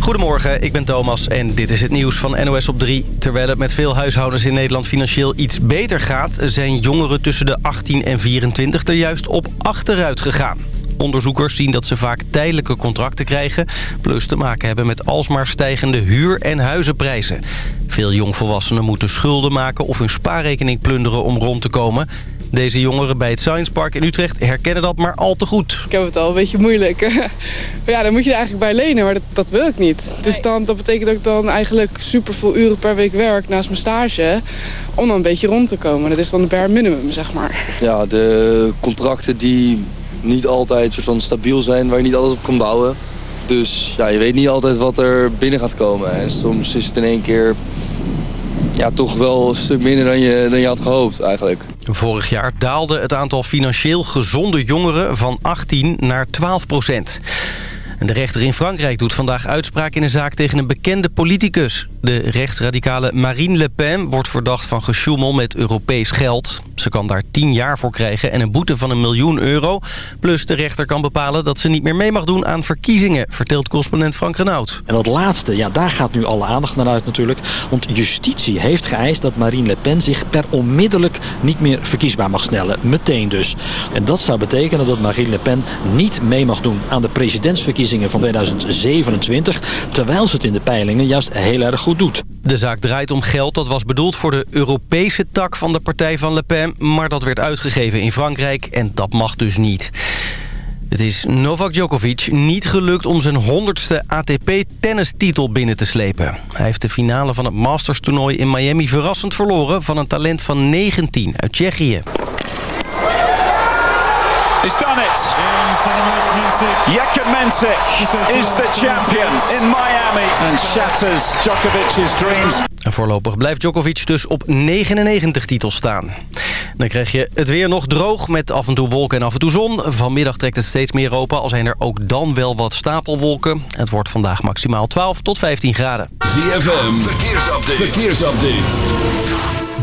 Goedemorgen, ik ben Thomas en dit is het nieuws van NOS op 3. Terwijl het met veel huishoudens in Nederland financieel iets beter gaat... zijn jongeren tussen de 18 en 24 er juist op achteruit gegaan. Onderzoekers zien dat ze vaak tijdelijke contracten krijgen... plus te maken hebben met alsmaar stijgende huur- en huizenprijzen. Veel jongvolwassenen moeten schulden maken of hun spaarrekening plunderen om rond te komen... Deze jongeren bij het Science Park in Utrecht herkennen dat maar al te goed. Ik heb het al een beetje moeilijk. ja, dan moet je er eigenlijk bij lenen, maar dat, dat wil ik niet. Dus dan, dat betekent dat ik dan eigenlijk super veel uren per week werk naast mijn stage... om dan een beetje rond te komen. Dat is dan de bare minimum, zeg maar. Ja, de contracten die niet altijd soort van stabiel zijn, waar je niet altijd op kan bouwen. Dus ja, je weet niet altijd wat er binnen gaat komen. En soms is het in één keer ja, toch wel een stuk minder dan je, dan je had gehoopt eigenlijk. Vorig jaar daalde het aantal financieel gezonde jongeren van 18 naar 12 procent. De rechter in Frankrijk doet vandaag uitspraak in een zaak tegen een bekende politicus. De rechtsradicale Marine Le Pen wordt verdacht van gesjoemel met Europees geld. Ze kan daar 10 jaar voor krijgen en een boete van een miljoen euro. Plus de rechter kan bepalen dat ze niet meer mee mag doen aan verkiezingen... vertelt correspondent Frank Renaud. En dat laatste, ja, daar gaat nu alle aandacht naar uit natuurlijk. Want justitie heeft geëist dat Marine Le Pen zich per onmiddellijk niet meer verkiesbaar mag stellen. Meteen dus. En dat zou betekenen dat Marine Le Pen niet mee mag doen aan de presidentsverkiezingen van 2027... terwijl ze het in de peilingen juist heel erg goed doet. De zaak draait om geld dat was bedoeld voor de Europese tak van de partij van Le Pen... maar dat werd uitgegeven in Frankrijk en dat mag dus niet. Het is Novak Djokovic niet gelukt om zijn 100ste ATP-tennistitel binnen te slepen. Hij heeft de finale van het Masters-toernooi in Miami verrassend verloren... van een talent van 19 uit Tsjechië. He's done it. Jekka Mensik is the champion in Miami and shatters Djokovic's dreams. En voorlopig blijft Djokovic dus op 99 titels staan. Dan krijg je het weer nog droog met af en toe wolken en af en toe zon. Vanmiddag trekt het steeds meer open, al zijn er ook dan wel wat stapelwolken. Het wordt vandaag maximaal 12 tot 15 graden. ZFM, verkeersupdate. verkeersupdate.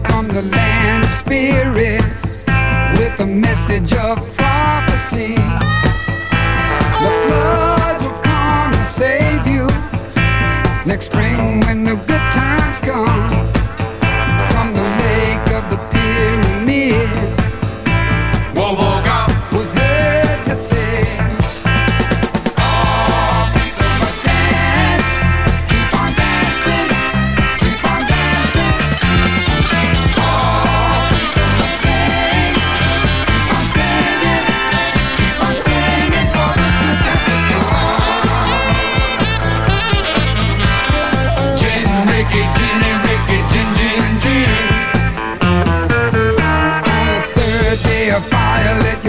Come from the land of spirits with a message of prophecy.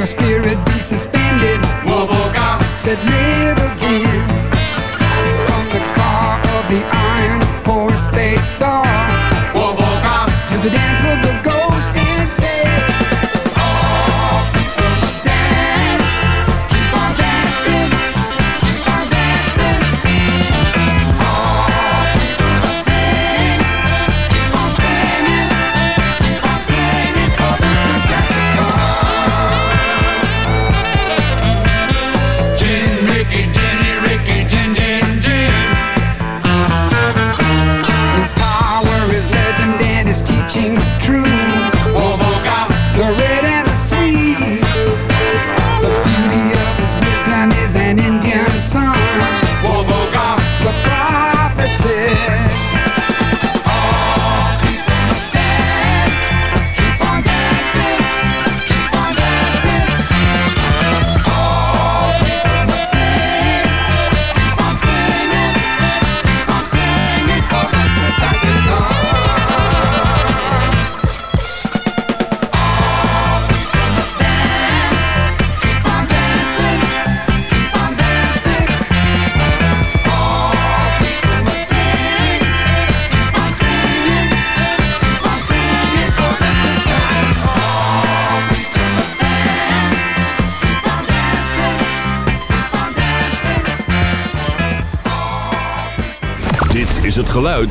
Spirit be suspended. Said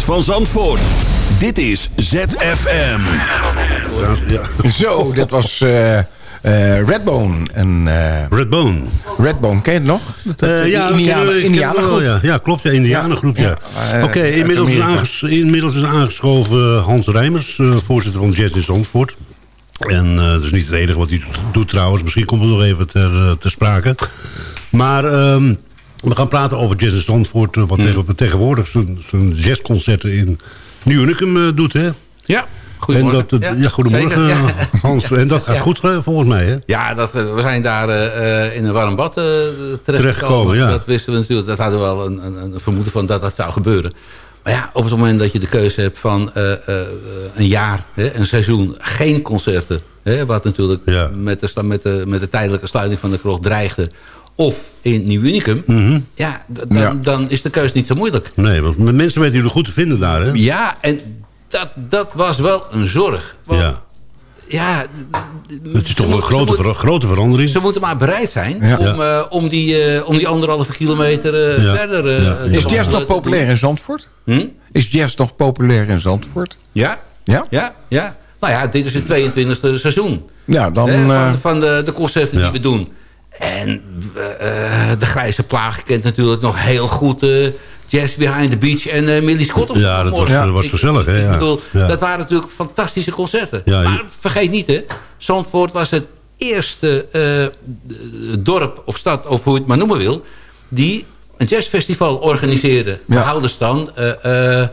van Zandvoort. Dit is ZFM. Ja. Zo, dat was eh, eh, Redbone. En, eh, Redbone. Redbone, ken je het nog? Dat, ja, Indianen- wel, ja. ja, klopt. Ja, Indianengroep, ja. Ja, Oké, inmiddels, is inmiddels aangeschoven Hans Rijmers, eh, voorzitter van Jazz in Zandvoort. En eh, dat is niet het enige wat hij doet trouwens. Misschien komt het nog even ter, ter sprake. Maar ehm, we gaan praten over Jazz in Zandvoort. eh, wat tegen, tegenwoordig zijn, zijn jazzconcerten in Nieuw Unicum eh, doet, hè? Ja, En dat, ja, goedemorgen ja. Hans. En dat gaat Ja. goed eh, volgens mij, hè? Ja, dat, we zijn daar eh, eh, in een warm bad eh terechtgekomen. Dat wisten we natuurlijk. Dat hadden we wel een, een, een vermoeden van dat dat zou gebeuren. Maar ja, op het moment dat je de keuze hebt van eh, eh, een jaar, hè, een seizoen, geen concerten. Hè, wat natuurlijk met, de, met, de, met de tijdelijke sluiting van de krocht dreigde. Of in Nieuw Unicum. Ja, d- dan, Ja. dan is de keuze niet zo moeilijk. Nee, want mensen weten jullie goed te vinden daar, hè? Ja, en dat, dat was wel een zorg. Want, Ja. ja, Het is toch een grote, ver- grote verandering. Ze moeten maar bereid zijn Ja. om, eh, om, die, eh, om die anderhalve kilometer eh, Ja. verder eh, Ja. Is jazz nog populair in Zandvoort? Hm? Is jazz nog populair in Zandvoort? Ja. Ja? Ja, ja. Nou ja, dit is het 22e seizoen. Ja, dan... Hè, eh, van, van de, de concerten die we doen. En eh, de grijze plaag kent natuurlijk nog heel goed... eh, Jazz Behind the Beach en eh Millie Scott. of Ja, dat was, dat was gezellig, hè? Ik Ja. bedoel, Ja. dat waren natuurlijk fantastische concerten. Ja, maar vergeet niet, hè. Zandvoort was het eerste eh, dorp of stad, of hoe je het maar noemen wil... die een jazzfestival organiseerde. Ja. Eh, eh, eh,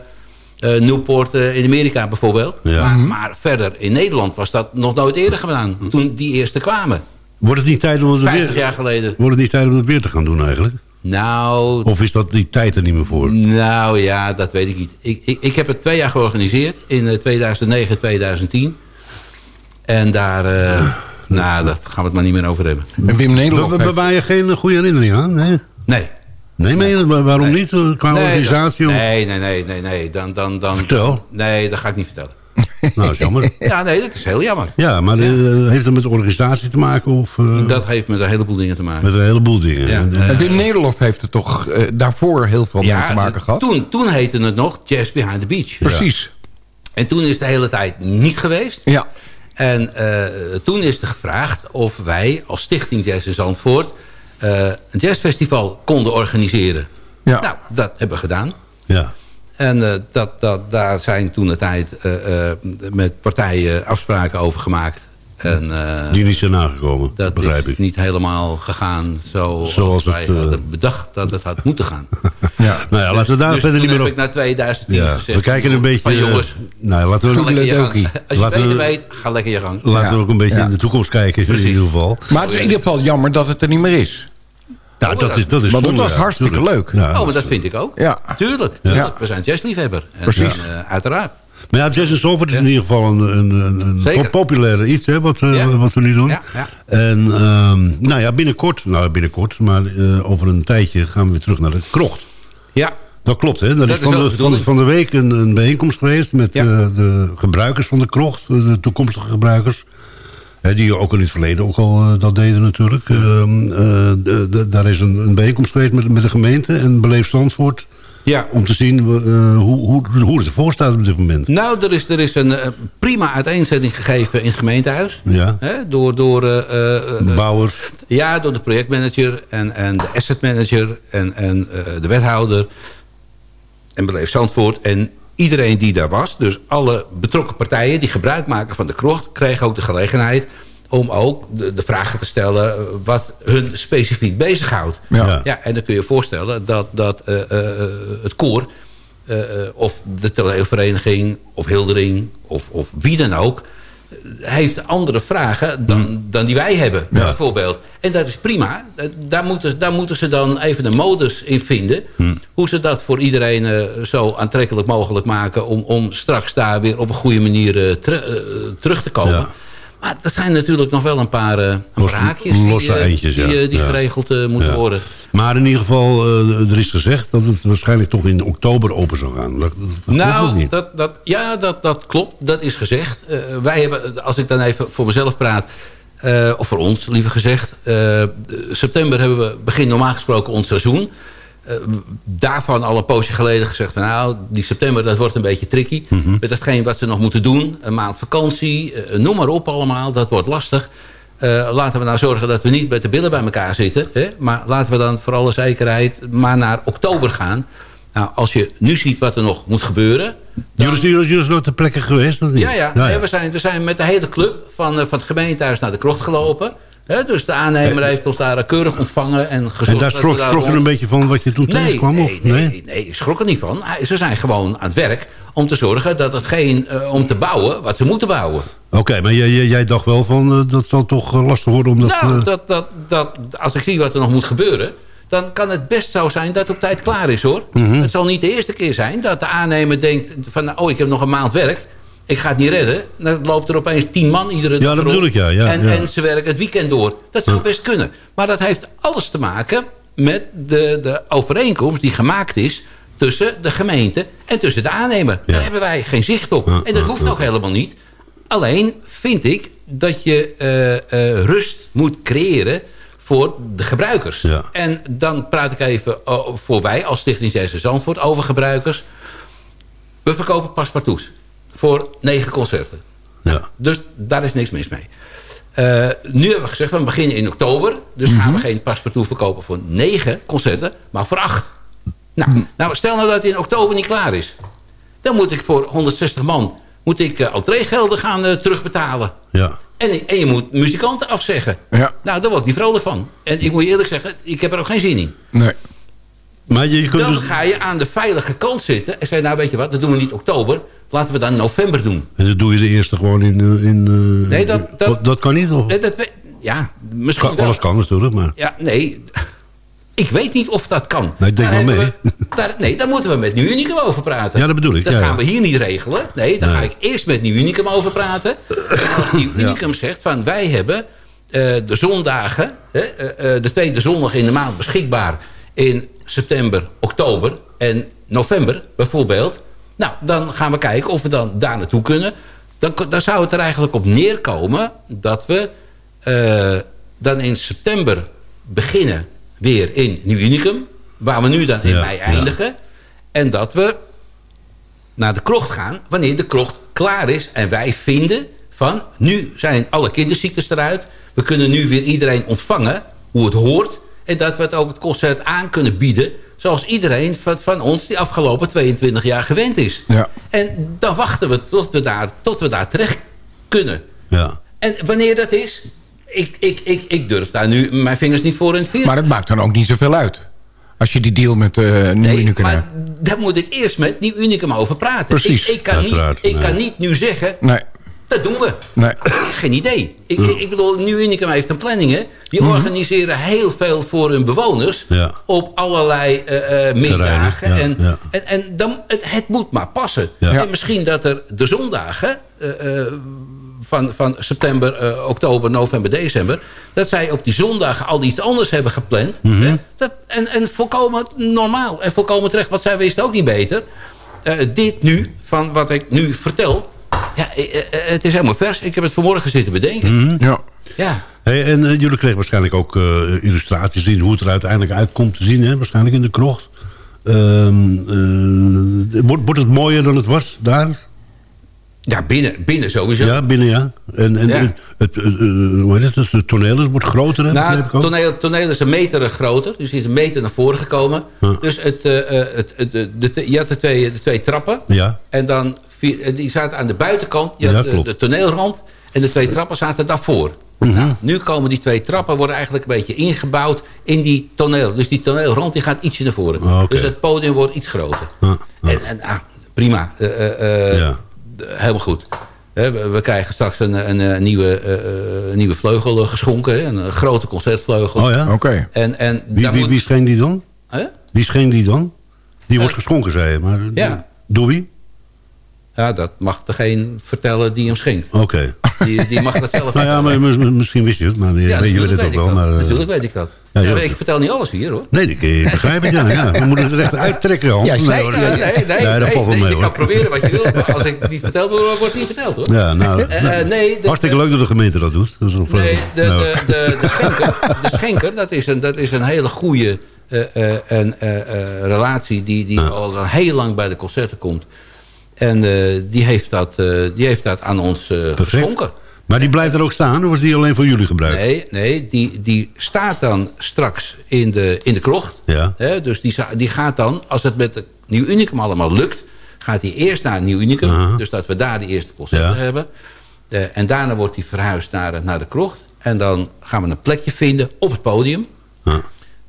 Newport eh, in Amerika bijvoorbeeld. Ja. Maar, maar verder in Nederland was dat nog nooit eerder gedaan. Toen die eerste kwamen. Wordt het niet tijd om het 50 weer, jaar geleden. wordt het niet tijd om het weer te gaan doen eigenlijk? Nou, Of is dat die tijd er niet meer voor? nou ja, dat weet ik niet. Ik, ik, ik heb het twee jaar georganiseerd. In eh, 2009 en 2010. En daar... eh, nou, daar gaan we het maar niet meer over hebben. En Wim Nederlof We, we heeft- bewaar je geen eh, goede herinnering aan? Nee, Nee. nee, meen je dat? Maar waarom niet? Eh, Qua Nee, organisatie? dat- nee, nee, nee, nee, nee. Dan, dan, dan, Vertel. Nee, dat ga ik niet vertellen. Nou, is jammer. Ja, nee, dat is heel jammer. Ja, maar eh, heeft het met de organisatie te maken? Of eh, Dat heeft met een heleboel dingen te maken. met een heleboel dingen? Ja. En, eh, En Wim Nederlof heeft er toch daarvoor heel veel mee te maken gehad? Toen, toen heette het nog Jazz Behind the Beach. Precies. En toen is het de hele tijd niet geweest. Ja. En eh, toen is er gevraagd of wij als Stichting Jazz in Zandvoort... eh, een jazzfestival konden organiseren. Ja. Nou, dat hebben we gedaan. ja. En eh, dat, dat, daar zijn toen de tijd eh, eh, met partijen afspraken over gemaakt. En, eh, Die niet zijn nagekomen, dat begrijp is ik. niet helemaal gegaan zoals, Zoals wij het, hadden bedacht dat het had moeten gaan. Ja. Nou ja, laten we daar dus verder toen niet meer heb op... ik naar 2010 Ja, gezegd... we kijken een beetje... Van jongens, nou, laten we, ga lekker je gang. Als je Laten beter we- weet, ga lekker je gang. laten we ook een beetje Ja. in de toekomst kijken, Precies. in ieder geval. Maar het is in ieder geval jammer dat het er niet meer is. Ja, dat is, dat is Maar dat zonde, was ja, hartstikke tuurlijk. leuk. Ja. Oh, maar dat vind ik ook. Ja. Tuurlijk, tuurlijk. We zijn jazzliefhebber. En, Precies. en, eh, uiteraard. Maar ja, Jazz Zandvoort is in ieder geval een, een, een, een populaire iets, hè, wat, we Ja. wat we nu doen. Ja, ja. En ehm, nou ja, binnenkort, nou binnenkort, maar eh, over een tijdje gaan we weer terug naar de krocht. Ja, Dat klopt, hè? Dat, Dat is is van, de, van, de, bedoeling. van de week een, een bijeenkomst geweest met Ja. eh, de gebruikers van de krocht, de toekomstige gebruikers. Hè, die ook in het verleden ook al eh, dat deden natuurlijk. Ehm, eh, daar is een, een bijeenkomst geweest met, met de gemeente en Beleef Zandvoort. ja. Om te zien eh, hoe, hoe, hoe het ervoor staat op dit moment. Nou, er is, er is een prima uiteenzetting gegeven in het gemeentehuis. Ja. Hè, door, door, Bouwers. ja, door de projectmanager en, en de asset manager en, en de wethouder. En Beleef Zandvoort. En iedereen die daar was, dus alle betrokken partijen die gebruik maken van de krocht... kregen ook de gelegenheid om ook de, de vragen te stellen eh, wat hun specifiek bezighoudt. Ja. Ja. En dan kun je je voorstellen dat, dat eh, eh, het koor... eh, eh, of de toneelvereniging, of Hildering, of, of wie dan ook... heeft andere vragen dan, dan die wij hebben, bijvoorbeeld. En dat is prima. Daar moeten, daar moeten ze dan even een modus in vinden. Hoe ze dat voor iedereen eh, zo aantrekkelijk mogelijk maken... om, om straks daar weer op een goede manier eh, eh, terug te komen. Ja. Maar er zijn natuurlijk nog wel een paar eh, Los- losse die, eh, eindjes, die, ja. eh, die Ja. geregeld eh, moeten Ja. worden. Maar in ieder geval, eh, er is gezegd dat het waarschijnlijk toch in oktober open zou gaan. Dat, dat, Nou, niet. dat, dat, ja, dat, dat klopt. Dat is gezegd. Eh, wij hebben, als ik dan even voor mezelf praat... eh, of voor ons, liever gezegd... eh, september hebben we begin normaal gesproken ons seizoen. Eh, daarvan al een poosje geleden gezegd van nou, die september dat wordt een beetje tricky. Met hetgeen wat ze nog moeten doen. Een maand vakantie, eh, noem maar op allemaal. Dat wordt lastig. Eh, laten we nou zorgen dat we niet met de billen bij elkaar zitten. Hè? Maar laten we dan voor alle zekerheid maar naar oktober gaan. Nou, als je nu ziet wat er nog moet gebeuren. Jullie jullie zijn nog ter plekke geweest? Of niet? Ja, ja. Nee, we, zijn, we zijn met de hele club van, van het gemeentehuis naar de krocht gelopen. Dus de aannemer heeft ons daar keurig ontvangen. En, gezorgd En daar schrok, we schrok rond- een beetje van wat je toen Nee, tegenkwam? nee, of? nee, nee, nee, ik schrok er niet van. Hij- Ze zijn gewoon aan het werk om te zorgen dat het geen... eh, om te bouwen wat ze moeten bouwen. Oké, maar jij, jij, dacht wel van eh, dat zal toch eh, lastig worden om dat... nou, eh, dat, dat, dat, als ik zie wat er nog moet gebeuren... dan kan het best zo zijn dat het op tijd klaar is, hoor. Mhm. Het zal niet de eerste keer zijn dat de aannemer denkt... van, nou, oh, ik heb nog een maand werk... Ik ga het niet redden. Dan loopt er opeens tien man iedere dag dat rond. bedoel ik, ja, ja, en, ja. en ze werken het weekend door. Dat zou best kunnen. Maar dat heeft alles te maken met de, de overeenkomst die gemaakt is... tussen de gemeente en tussen de aannemer. Daar hebben wij geen zicht op. en dat hoeft ook helemaal niet. Alleen vind ik dat je eh, eh, rust moet creëren voor de gebruikers. En dan praat ik even oh, voor wij als Stichting Zandvoort over gebruikers. We verkopen paspartouts voor negen concerten. Ja. Dus daar is niks mis mee. Eh, nu hebben we gezegd, we beginnen in oktober. Dus gaan we geen paspartout verkopen voor negen concerten, maar voor acht. Nou, nou, stel nou dat het in oktober niet klaar is. Dan moet ik voor 160 man moet ik, uh, entreegelden gaan eh, terugbetalen. Ja. En, en je moet muzikanten afzeggen. Ja. Nou, daar word ik niet vrolijk van. En ik moet je eerlijk zeggen, ik heb er ook geen zin in. Nee. Maar je, je kunt Dan dus- ga je aan de veilige kant zitten en zeg nou weet je wat, dat doen we niet oktober. Laten we dan november doen. En dat doe je de eerste gewoon in... eh, in eh, Nee, dat- in- dat- dat kan niet, of? Eh, Dat, we- ja, misschien Kan, wel. alles kan natuurlijk, maar... Ja, nee. Ik weet niet of dat kan. Nee, denk Daar maar hebben we- daar, nee, daar moeten we met Unicum over praten. Ja, dat bedoel ik, Dat ja, gaan ja. we hier niet regelen. Nee, daar Nee. ga ik eerst met Unicum over praten. En als Nieuw Unicum zegt van wij hebben de zondagen... De tweede zondag in de maand beschikbaar... in september, oktober en november bijvoorbeeld... Nou, dan gaan we kijken of we dan daar naartoe kunnen. Dan, dan zou het er eigenlijk op neerkomen dat we eh, dan in september beginnen weer in Nieuw Unicum. Waar we nu dan in Ja, mei ja. eindigen. En dat we naar de krocht gaan wanneer de krocht klaar is. En wij vinden van nu zijn alle kinderziektes eruit. We kunnen nu weer iedereen ontvangen hoe het hoort. En dat we het ook het concert aan kunnen bieden. Zoals iedereen van, van ons die afgelopen 22 jaar gewend is. Ja. En dan wachten we tot we daar, tot we daar terecht kunnen. Ja. En wanneer dat is, ik, ik, ik, ik durf daar nu mijn vingers niet voor in het vuur. Maar het maakt dan ook niet zoveel uit. Als je die deal met uh, Nieuw Unicum hebt. Daar moet ik eerst met Nieuw Unicum over praten. Precies. Ik, ik, kan, niet, ik nee. kan niet nu zeggen, Nee. Dat doen we. Nee. Geen idee. Ik, ik, ik bedoel, Nieuw Unicum heeft een planning. Hè? Die Mhm. organiseren heel veel voor hun bewoners. Ja. Op allerlei eh, eh, middagen. ja, en ja. en, en dan, het, het moet maar passen. En misschien dat er de zondagen... eh, van, van september, oktober, november, december... dat zij op die zondagen al iets anders hebben gepland. Mhm. hè? Dat, en, en volkomen normaal en volkomen terecht. Want zij wisten ook niet beter. Dit nu, van wat ik nu vertel... Ja, eh, eh, het is helemaal vers. Ik heb het vanmorgen zitten bedenken. Mhm. Ja. Ja. Hey, en eh, jullie kregen waarschijnlijk ook eh, illustraties zien hoe het er uiteindelijk uitkomt te zien, hè? waarschijnlijk in de krocht. Ehm, eh, wordt, wordt het mooier dan het was daar? Ja, binnen, binnen sowieso. Ja, binnen ja. En, en Ja. het, het, eh, eh, hoe heet het, het toneel wordt groter, hè? Nou, het toneel, toneel is een meter groter. Dus die is een meter naar voren gekomen. Ja. Dus het, eh, eh, het, het, de, de- je had de twee, de twee trappen. Ja. En dan, vier- en die zaten aan de buitenkant. Je Ja, had de, toneelrand. En de twee trappen zaten daarvoor. Mhm. Nou, nu komen die twee trappen worden eigenlijk een beetje ingebouwd in die toneel. Dus die toneelrand die gaat ietsje naar voren. Ah. Dus het podium wordt iets groter. Ah, ah. En, en ah, prima. Eh, eh, eh, Ja. d- Helemaal goed. Hè, we, we krijgen straks een, een, eh, nieuwe, eh, eh, nieuwe vleugel eh, geschonken. Een, eh, grote concertvleugel. Oh ja? Oké. En, en Wie, wie, moet- wie schenkt die dan? Hè? Wie schenkt die dan? Die wordt Eh, geschonken, zei je. Maar, ja. Door wie? Ja, dat mag degene vertellen die hem schenkt. Oké. Die, die mag dat zelf Nou ja, maar misschien wist je het. Maar Ja, weet- je weet het ook wel. Maar, eh, Natuurlijk weet ik dat. ja, Ja, ik vertel niet alles hier hoor. Nee, ik, begrijp het, ja, ja. We moeten het echt uittrekken, Hans. Ja, nee. Nee, nee, nee, dat nee, valt wel nee, mee, je kan proberen wat je wil, maar als ik niet verteld word, wordt het niet verteld hoor. Ja, nou, Eh, eh, nee, de- hartstikke leuk dat de gemeente dat doet. Dat is een Nee, de, nou, de, de, schenker, de schenker dat, is een, dat is een hele goede een relatie die, die al heel lang bij de concerten komt. En eh, die, heeft dat, eh, die heeft dat aan ons eh, geschonken. Maar die blijft er ook staan, of is die alleen voor jullie gebruikt? Nee, nee die, die staat dan straks in de, in de krocht. Ja. Hè, dus die, die gaat dan, als het met de Nieuw Unicum allemaal lukt... gaat hij eerst naar Nieuw Unicum. Dus dat we daar de eerste concerten Ja. hebben. En daarna wordt hij verhuisd naar, naar de krocht. En dan gaan we een plekje vinden op het podium.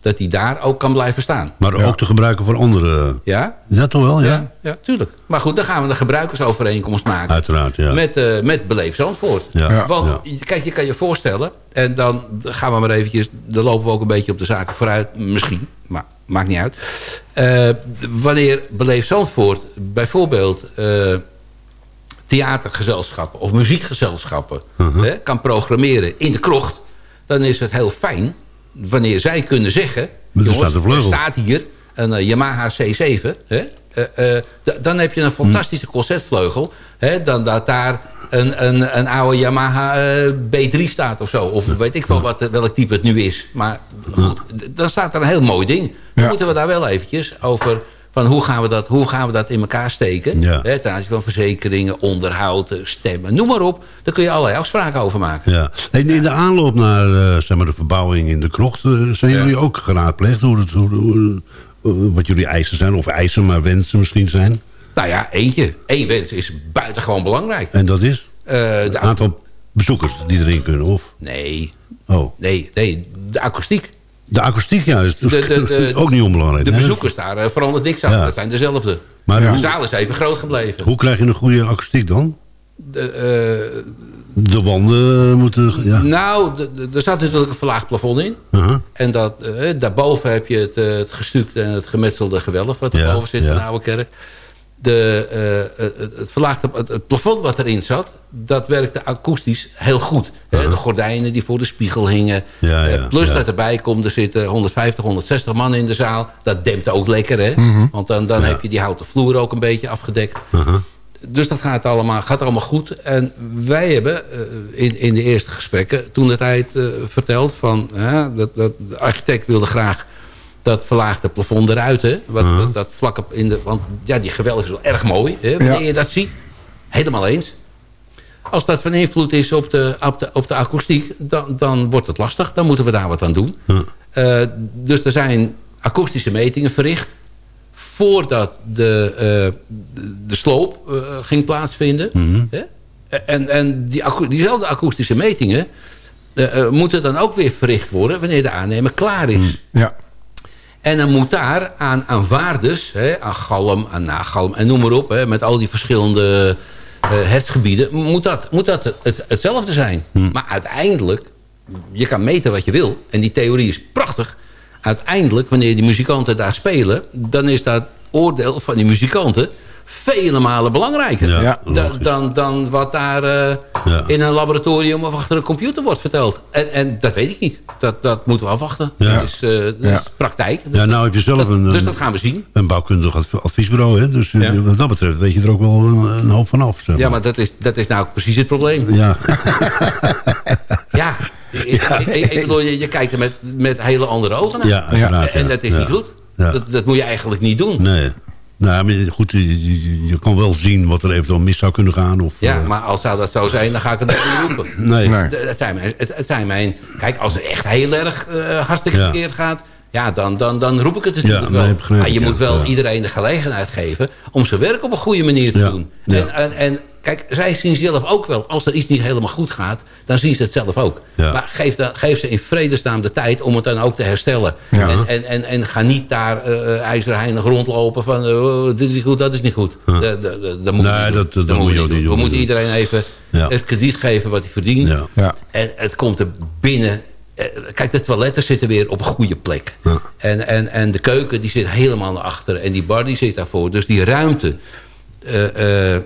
Dat hij daar ook kan blijven staan. Maar ook te gebruiken voor andere... Ja? Ja, toch wel, ja? Ja, ja, tuurlijk. Maar goed, dan gaan we een gebruikersovereenkomst maken. Uiteraard, ja. Met, eh met Beleef Zandvoort. Ja. Ja. Want kijk, je kan je voorstellen... en dan gaan we maar eventjes... dan lopen we ook een beetje op de zaken vooruit. Misschien, maar maakt niet uit. Eh, wanneer Beleef Zandvoort bijvoorbeeld... eh, theatergezelschappen of muziekgezelschappen... Uh-huh. hè, kan programmeren in de krocht... dan is het heel fijn wanneer zij kunnen zeggen... Er jongens, staat er staat hier een eh, Yamaha C7... Hè, eh, eh, dan heb je een fantastische concertvleugel... Hè, dan dat daar een, een, een oude Yamaha eh, B3 staat of zo. Of weet ik wel wat, welk type het nu is. Maar goed, dan staat er een heel mooi ding. Dan moeten we daar wel eventjes over... van hoe gaan we dat, hoe gaan we dat in elkaar steken. Ja. Hè, ten aanzien van verzekeringen, onderhoud, eh, stemmen, noem maar op. Daar kun je allerlei afspraken over maken. Ja. En in de aanloop naar eh, zeg maar de verbouwing in de krocht... eh, zijn jullie ook geraadpleegd hoe het, hoe, hoe- eh, wat jullie eisen zijn? Of eisen, maar wensen misschien zijn? Nou ja, eentje. Eén wens is buitengewoon belangrijk. En dat is? Eh, de Het aantal bezoekers die erin kunnen, of? Nee. Oh. Nee, nee, de akoestiek. De akoestiek juist. De- de- de- ook niet onbelangrijk. De hè? bezoekers daar eh, verandert niks aan. Ja. Dat zijn dezelfde. Maar de hoe- zaal is even groot gebleven. Hoe krijg je een goede akoestiek dan? De, eh, De wanden moeten... Ja. Nou, er staat natuurlijk een verlaagd plafond in. Uh-huh. En dat, eh, daarboven heb je het, het gestuukte en het gemetselde gewelf... wat Ja, erboven zit ja. de oude kerk. De, eh, het, verlaagde, het, het plafond wat erin zat... dat werkte akoestisch heel goed. De gordijnen die voor de spiegel hingen. Ja, Eh, ja, plus ja. dat erbij komt, er zitten 150, 160 man in de zaal. Dat dempt ook lekker, hè? Mhm. Want dan, dan heb je die houten vloer ook een beetje afgedekt. Uh-huh. Dus dat gaat allemaal, gaat allemaal goed. En wij hebben eh, in, in de eerste gesprekken toen de tijd verteld van... dat, dat de architect wilde graag dat verlaagde plafond eruit. Hè, wat, Uh-huh. dat, dat vlak op in de... Want ja, die gewelf is wel erg mooi. Hè, wanneer Ja. je dat ziet. Helemaal eens. Als dat van invloed is op de, op de, op de akoestiek, dan, dan wordt het lastig. Dan moeten we daar wat aan doen. Eh, dus er zijn akoestische metingen verricht voordat de, eh, de, de sloop eh, ging plaatsvinden. Hè? En, en die, diezelfde akoestische metingen moeten dan ook weer verricht worden wanneer de aannemer klaar is. Ja. En dan moet daar aan, aan waardes, hè, aan galm, aan nagalm en noem maar op... Hè, met al die verschillende eh hertzgebieden, moet dat, moet dat het, hetzelfde zijn. Maar uiteindelijk, je kan meten wat je wil. En die theorie is prachtig. Uiteindelijk, wanneer die muzikanten daar spelen... dan is dat oordeel van die muzikanten vele malen belangrijker. Ja, dan, dan, dan wat daar eh, Ja. in een laboratorium of achter een computer wordt verteld. En, en dat weet ik niet. Dat, dat moeten we afwachten. Ja. Dat is, eh, dat Ja. is praktijk. Dus, Ja, nou heb je zelf dat, een, dus een- dat gaan we zien. een bouwkundig adv- adviesbureau, hè? Dus eh, Ja. wat dat betreft weet je er ook wel een, een hoop van af. zeg Ja, maar dat is, dat is nou precies het probleem. Ja, Ja, ik, ik, ik- ik bedoel, je, je kijkt er met, met hele andere ogen naar. ja, en ja. dat is Ja. niet goed. Ja. Dat, dat moet je eigenlijk niet doen. Nee. Nou, maar goed, je, je- je kan wel zien wat er eventueel mis zou kunnen gaan. Of, Ja, eh, maar als zou dat zo zijn, dan ga ik het niet roepen. Nee. Het zijn, mijn, het, het zijn mijn... Kijk, als het echt heel erg eh, hartstikke Ja. verkeerd gaat... Ja, dan, dan, dan roep ik het natuurlijk Ja, nee, wel. begrijp Maar je moet wel Ja. iedereen de gelegenheid geven... om zijn werk op een goede manier te Ja. doen. Ja. En, en, en kijk, zij zien zelf ook wel... als er iets niet helemaal goed gaat, dan zien ze het zelf ook. Ja. Maar geef, geef ze in vredesnaam de tijd om het dan ook te herstellen. Ja. En, en, en, en ga niet daar eh ijzerheinig rondlopen van... eh, oh, dit is niet goed, dat is niet goed. Dat, dat, dat, dat moet Nee, je niet dat- doen. dat moet je ook niet We doen. moeten iedereen even Ja. het krediet geven wat hij verdient. Ja. Ja. En het komt er binnen. eh, Kijk, de toiletten zitten weer op een goede plek. Ja. En, en, en de keuken die zit helemaal naar achteren. En die bar die zit daarvoor. Dus die ruimte... eh, eh,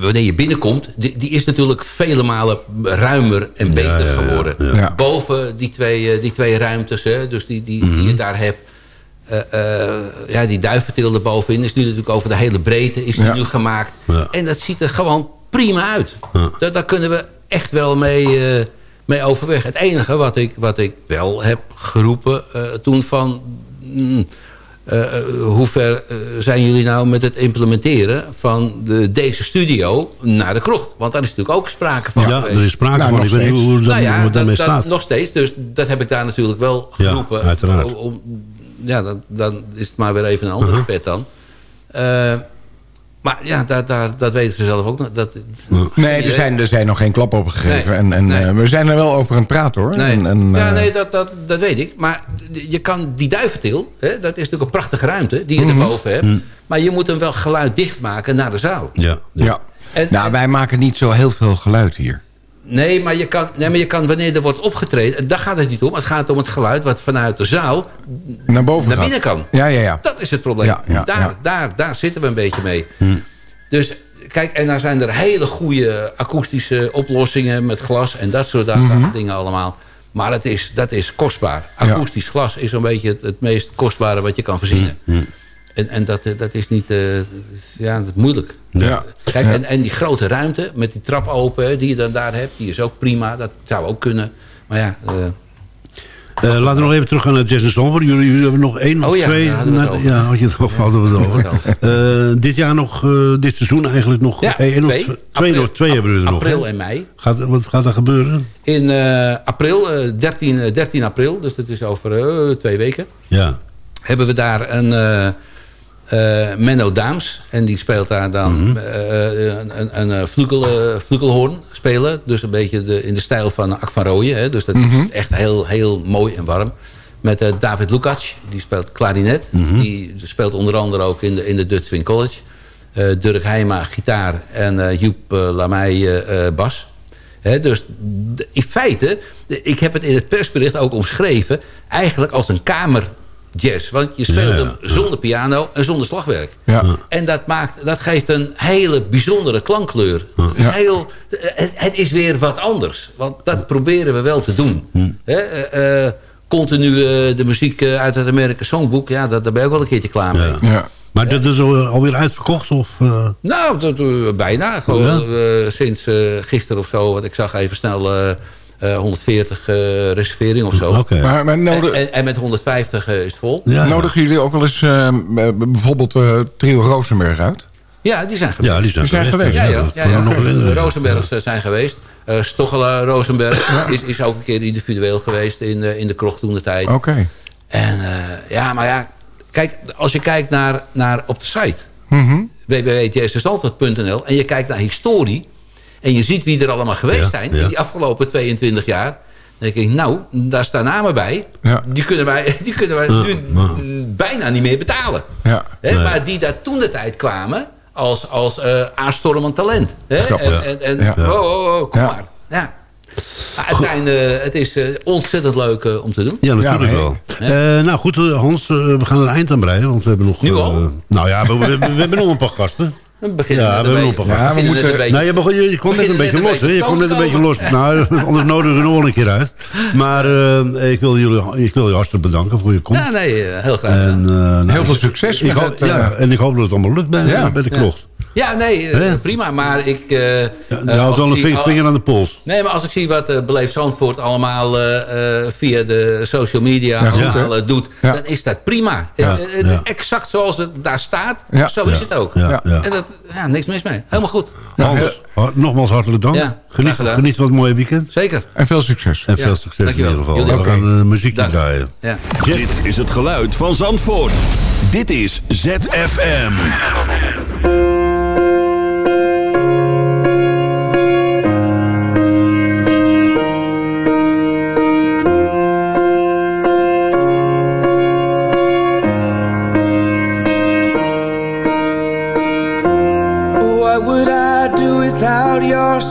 wanneer je binnenkomt... Die, die is natuurlijk vele malen ruimer en beter ja, geworden. ja. Ja. Boven die twee, eh, die twee ruimtes, hè, dus die, die, die je daar hebt... eh, eh, ja, die duiventil erbovenin is nu natuurlijk over de hele breedte is die nu gemaakt. En dat ziet er gewoon prima uit. Daar, daar kunnen we echt wel mee, eh, mee overweg. Het enige wat ik, wat ik wel heb geroepen eh, toen van... mm, eh, eh, hoe ver eh, zijn jullie nou met het implementeren van de, deze studio naar de krocht? Want daar is natuurlijk ook sprake van Ja, er is sprake Nou, van. Ik weet niet hoe dat, Nou ja, hoe het daarmee dat, dat staat. nog steeds. Dus dat heb ik daar natuurlijk wel Ja, geroepen. uiteraard. Om- om- ja, dan, dan is het maar weer even een andere Uh-huh. pet dan. Maar ja, daar, daar, dat weten ze zelf ook. Dat, Nee, er zijn, er zijn nog geen klap op gegeven. Nee, en en nee. eh, we zijn er wel over aan het praten hoor. Nee, En, en, ja, eh, nee dat, dat, dat weet ik. Maar je kan die duiventil, hè, dat is natuurlijk een prachtige ruimte die je Mhm. erboven hebt. Maar je moet hem wel geluiddicht maken naar de zaal. Ja, ja. En- nou, wij maken niet zo heel veel geluid hier. Nee, maar je kan, nee, maar je kan wanneer er wordt opgetreden... daar gaat het niet om. Het gaat om het geluid wat vanuit de zaal Naar boven naar gaat. binnen kan. Ja, ja, ja. Dat is het probleem. Ja, ja, daar, ja. Daar, daar zitten we een beetje mee. Hm. Dus kijk, en daar zijn er hele goede akoestische oplossingen... met glas en dat soort Mhm. dingen allemaal. Maar het is, dat is kostbaar. Akoestisch glas is een beetje het, het meest kostbare wat je kan verzinnen. Hm. En, en dat, eh, dat is niet... eh, ja, dat is moeilijk. Ja. Kijk, en, en die grote ruimte met die trap open hè, die je dan daar hebt... die is ook prima. Dat zou ook kunnen. Maar ja... eh, Eh, laten we nog even teruggaan naar Jazz Zandvoort. Jullie, jullie hebben nog één of Oh ja, twee. na- over. ja, had je het over. Hadden we het over. Eh, dit jaar nog, eh, dit seizoen eigenlijk nog Ja, één of twee. twee. April- nog, twee hebben we er nog. april en mei. Gaat, wat gaat er gebeuren? In eh, april, eh, 13, eh, 13 april, dus dat is over eh, twee weken... Ja. hebben we daar een eh, Menno Daams. En die speelt daar dan Mhm. eh, een, een, een eh, spelen. Dus een beetje de, in de stijl van Ak van Rooyen. Hè. Dus dat Mhm. is echt heel, heel mooi en warm. Met David Lukac, die speelt klarinet. Mhm. Die speelt onder andere ook in de, in de Dutch Swing College. Dirk Heijma, gitaar. En Joep uh, eh, bas. Dus in feite, ik heb het in het persbericht ook omschreven... eigenlijk als een kamerjazz. Want je speelt Ja, ja. hem zonder piano en zonder slagwerk. Ja. En dat, maakt, dat geeft een hele bijzondere klankkleur. Het, is heel, het, het is weer wat anders. Want dat proberen we wel te doen. Hè, eh, eh, continu eh, de muziek uit het American Songbook... ja, dat, daar ben ik ook wel een keertje klaar mee. Ja. Ja. Maar dat is al- alweer uitverkocht? Of, eh? Nou, dat, bijna. Gewoon, eh, sinds eh, gisteren of zo. Want ik zag even snel eh, eh, 140 eh reservering of zo. Oké. Maar, maar En, nodig, en, en met 150 eh, is het vol. Ja. nodigen jullie ook wel eens eh, bijvoorbeeld Trio Rosenberg uit? Ja, die zijn geweest. Ja, die zijn, Die zijn geweest. Ja, ja, ja, ja. De Rosenbergs zijn geweest. Eh Stochela Rosenberg is, is ook een keer individueel geweest in, de in de krocht toen de tijd. Oké. En eh, ja, maar ja, kijk, als je kijkt naar, naar op de site www.jazzdaltwoord.nl en je kijkt naar historie en je ziet wie er allemaal geweest Ja, zijn ja. in die afgelopen 22 jaar, dan denk ik, nou, daar staan namen bij. Ja. Die kunnen wij, die kunnen wij nu bijna niet meer betalen. Ja. Hè, Nee. Maar die daar toen de tijd kwamen als, als eh aanstormend talent. Hè? Snap, en, ja. en, en Ja. oh, oh, oh, kom Ja. maar. Ja. Maar het, zijn, eh, het is eh, ontzettend leuk om te doen. Ja, natuurlijk Ja, wel. Eh, nou goed, Hans, we gaan er een eind aan breiden. Want we hebben nog... Nu al? nou ja, we, we, we hebben nog een paar gasten. We beginnen Ja, we Ja, moeten- een beetje- Nou, je, begon, je, je kwam net een beetje los. Hè? Je kwam net een beetje los. Nou, anders nodigen we nog wel een keer uit. Maar eh, ik, wil jullie, ik wil je hartelijk bedanken voor je komst. Ja, nee, eh, heel graag. En, eh, nou, Heel veel succes Ik met het, ja, en ik hoop dat het allemaal lukt bij, Ja. bij de Ja. klocht. Ja, nee, eh, prima. Maar ik... eh, Ja, eh, je houdt wel een zie- vinger, aan de pols. Nee, maar als ik zie wat uh, Beleef Zandvoort allemaal eh, eh, via de social media Ja, doet, Ja. dan is dat prima. Ja, ja. Exact zoals het daar staat, Ja. zo is het ook. Ja, ja. En dat, ja, niks mis mee. Helemaal goed. Hans, har- nogmaals hartelijk dank. Ja, geniet, geniet van het mooie weekend. Zeker. En veel succes. En Ja, veel succes in ieder geval. Jullie We ook. gaan uh, muziekje Dag. draaien. Ja. Dit is het geluid van Zandvoort. Dit is ZFM.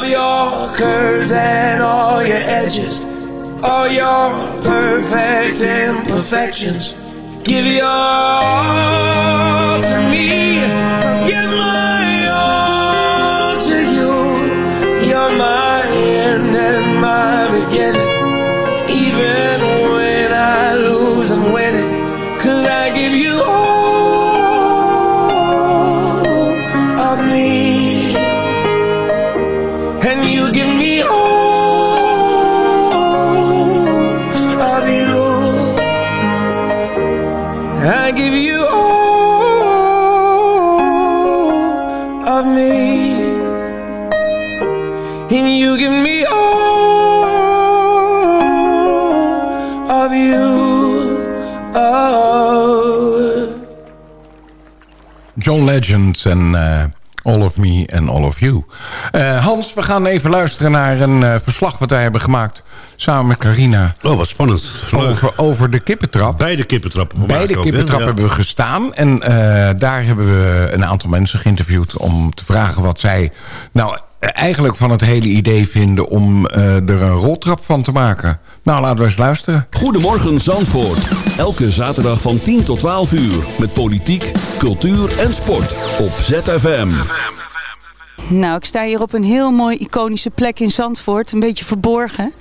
Love your curves and all your edges, all your perfect imperfections. Give your all to me. En eh, All of Me and All of You. Eh, Hans, we gaan even luisteren naar een eh, verslag wat wij hebben gemaakt... samen met Carina. Oh, wat spannend. Over, over de kippentrap. Bij de kippentrap. Bij de kippentrap hebben we gestaan. En daar hebben we een aantal mensen geïnterviewd... om te vragen wat zij nou eigenlijk van het hele idee vinden... om eh, er een roltrap van te maken. Nou, laten we eens luisteren. Goedemorgen Zandvoort. Elke zaterdag van 10 tot 12 uur. Met politiek, cultuur en sport. Op ZFM. Nou, ik sta hier op een heel mooi iconische plek in Zandvoort. Een beetje verborgen.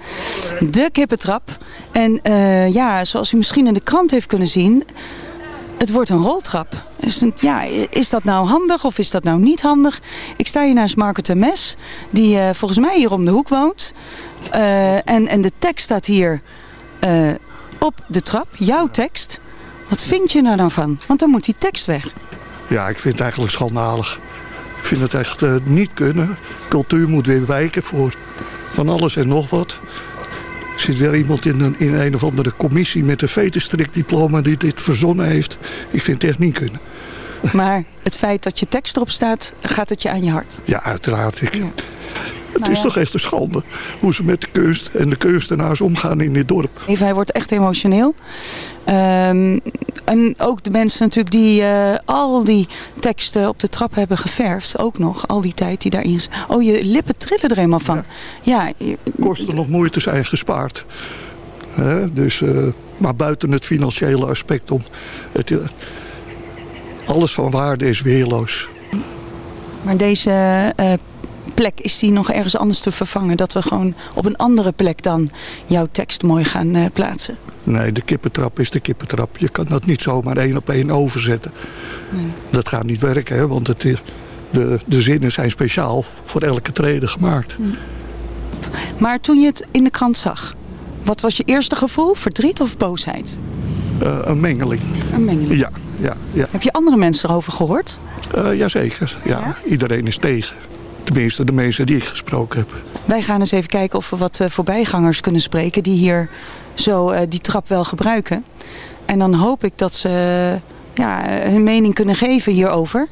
De kippentrap. En eh, ja, zoals u misschien in de krant heeft kunnen zien... Het wordt een roltrap. Is, ja, is dat nou handig of is dat nou niet handig? Ik sta hier naast Marco Temes, die eh, volgens mij hier om de hoek woont. Eh, en, en de tekst staat hier eh, op de trap, jouw tekst. Wat vind je nou dan van? Want dan moet die tekst weg. Ja, ik vind het eigenlijk schandalig. Ik vind het echt niet kunnen. Cultuur moet weer wijken voor van alles en nog wat. Er zit weer iemand in een, in een of andere commissie met een vetenstrikdiploma die dit verzonnen heeft. Ik vind het echt niet kunnen. Maar het feit dat je tekst erop staat, gaat het je aan je hart. Ja, uiteraard. Ik, Het Nou is ja. toch echt een schande hoe ze met de kunst en de kunstenaars omgaan in dit dorp. Even, hij wordt echt emotioneel. Ehm, en ook de mensen natuurlijk die eh, al die teksten op de trap hebben geverfd. Ook nog, al die tijd die daarin is. Oh, je lippen trillen er eenmaal van. Ja, je- Kosten nog moeite zijn gespaard. Dus, eh, maar buiten het financiële aspect om. Het, eh, alles van waarde is weerloos. maar deze plek is die nog ergens anders te vervangen. Dat we gewoon op een andere plek dan jouw tekst mooi gaan eh, plaatsen. Nee, de kippentrap is de kippentrap. Je kan dat niet zomaar één op één overzetten. Dat gaat niet werken, hè, want het is, de, de zinnen zijn speciaal voor elke trede gemaakt. Maar toen je het in de krant zag, wat was je eerste gevoel? Verdriet of boosheid? Eh, een mengeling. Een mengeling. Ja, ja, ja. Heb je andere mensen erover gehoord? Eh, jazeker. Ja, Iedereen is tegen. Tenminste, de mensen die ik gesproken heb. Wij gaan eens even kijken of we wat eh, voorbijgangers kunnen spreken die hier zo eh, die trap wel gebruiken. En dan hoop ik dat ze eh, ja, hun mening kunnen geven hierover.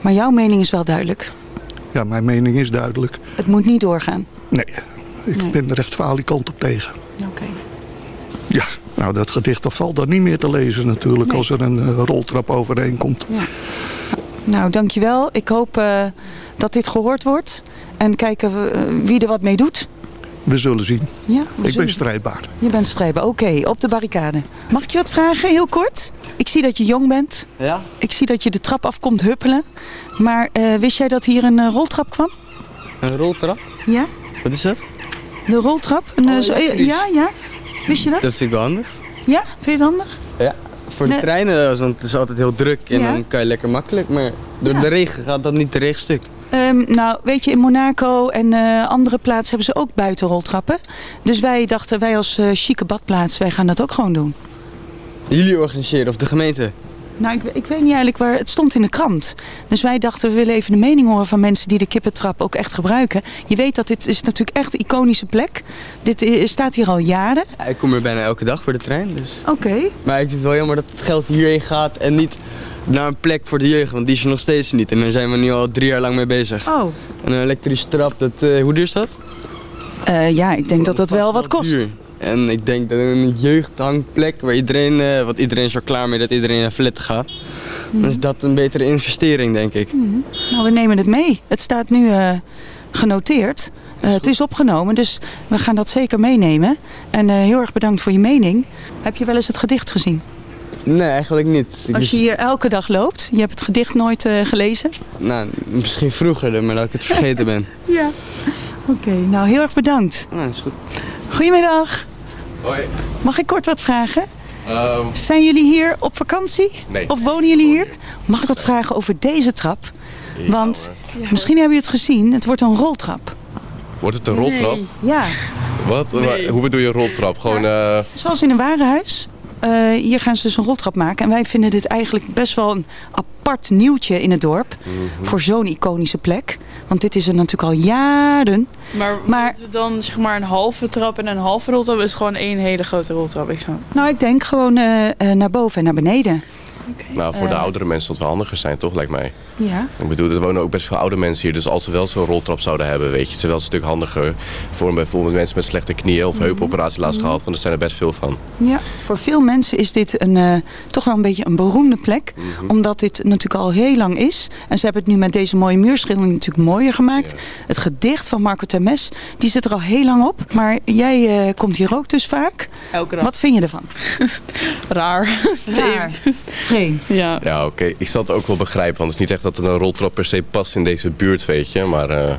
Maar jouw mening is wel duidelijk. Ja, mijn mening is duidelijk. Het moet niet doorgaan. Nee, ik Nee. ben er echt falikant op tegen. Oké. Ja, nou dat gedicht dat valt dan niet meer te lezen natuurlijk als er een roltrap overheen komt. Nou, dankjewel. Ik hoop eh, dat dit gehoord wordt. En kijken we, eh, wie er wat mee doet. We zullen zien. Ja, we ik ben strijdbaar. Je bent strijber. Oké, op de barricade. Mag ik je wat vragen, heel kort? Ik zie dat je jong bent. Ja? Ik zie dat je de trap afkomt huppelen. Maar eh, wist jij dat hier een roltrap kwam? Een roltrap? Ja? Wat is dat? De roltrap? Een, eh, zo- elektrisch. ja, ja. Wist je dat? Dat vind ik wel handig. Ja? Vind je het handig? Ja, voor de treinen, want het is altijd heel druk en Ja. dan kan je lekker makkelijk. Maar door Ja. de regen gaat dat niet de regen stuk. Ehm, nou, weet je, in Monaco en eh, andere plaatsen hebben ze ook buitenroltrappen. Dus wij dachten, wij als eh chique badplaats, wij gaan dat ook gewoon doen. Jullie organiseren of de gemeente? Nou, ik, ik weet niet eigenlijk waar. Het stond in de krant. Dus wij dachten, we willen even de mening horen van mensen die de kippentrap ook echt gebruiken. Je weet dat dit is natuurlijk echt een iconische plek. Dit staat hier al jaren. Ja, ik kom hier bijna elke dag voor de trein. Dus. Oké. Maar ik vind het wel jammer dat het geld hierheen gaat en niet naar een plek voor de jeugd. Want die is er nog steeds niet. En daar zijn we nu al drie jaar lang mee bezig. Oh. En een elektrische trap, dat, eh, hoe duur is dat? Eh, ja, ik denk dat dat wel wat kost. Duur. En ik denk dat een jeugdhangplek waar iedereen, eh want iedereen is er klaar mee dat iedereen naar flat gaat. Dan is dat een betere investering, denk ik. Nou, we nemen het mee. Het staat nu eh, genoteerd. Eh, het is opgenomen, dus we gaan dat zeker meenemen. En heel erg bedankt voor je mening. Heb je wel eens het gedicht gezien? Nee, eigenlijk niet. Ik Als je hier elke dag loopt, je hebt het gedicht nooit gelezen? Nou, misschien vroeger, maar dat ik het vergeten ben. Ja. Oké, nou heel erg bedankt. Nou, is goed. Goedemiddag. Hoi. Mag ik kort wat vragen? Ehm, Zijn jullie hier op vakantie? Nee. Of wonen jullie hier? Mag ik wat vragen over deze trap? Want misschien hebben jullie het gezien, het wordt een roltrap. wordt het een roltrap? Ja, Wat? Nee. Maar Hoe bedoel je roltrap? Gewoon, eh, zoals in een warenhuis. Eh, hier gaan ze dus een roltrap maken. En wij vinden dit eigenlijk best wel een apart nieuwtje in het dorp. Mhm. Voor zo'n iconische plek. Want dit is er natuurlijk al jaren. Maar, Maar- moeten we dan zeg maar een halve trap en een halve roltrap is gewoon één hele grote roltrap. Ik snap. Nou, ik denk gewoon eh, eh, naar boven en naar beneden. nou, voor de Eh. oudere mensen dat wel handiger zijn, toch? Lijkt mij. Ja. Ik bedoel, er wonen ook best veel oude mensen hier. Dus als ze wel zo'n roltrap zouden hebben, weet je, het is wel een stuk handiger. Voor bijvoorbeeld mensen met slechte knieën of heupoperatie laatst gehad. Want er zijn er best veel van. Ja, voor veel mensen is dit een, eh, toch wel een beetje een beroemde plek. Omdat dit natuurlijk al heel lang is. En ze hebben het nu met deze mooie muurschildering natuurlijk mooier gemaakt. Het gedicht van Marco Temes, die zit er al heel lang op. Maar jij eh, komt hier ook dus vaak. Elke dag. Wat vind je ervan? Raar. Vreemd. Vreemd. Ja. Ja, oké. Ik zal het ook wel begrijpen. Want het is niet echt dat een roltrap per se past in deze buurt, weet je. Maar eh,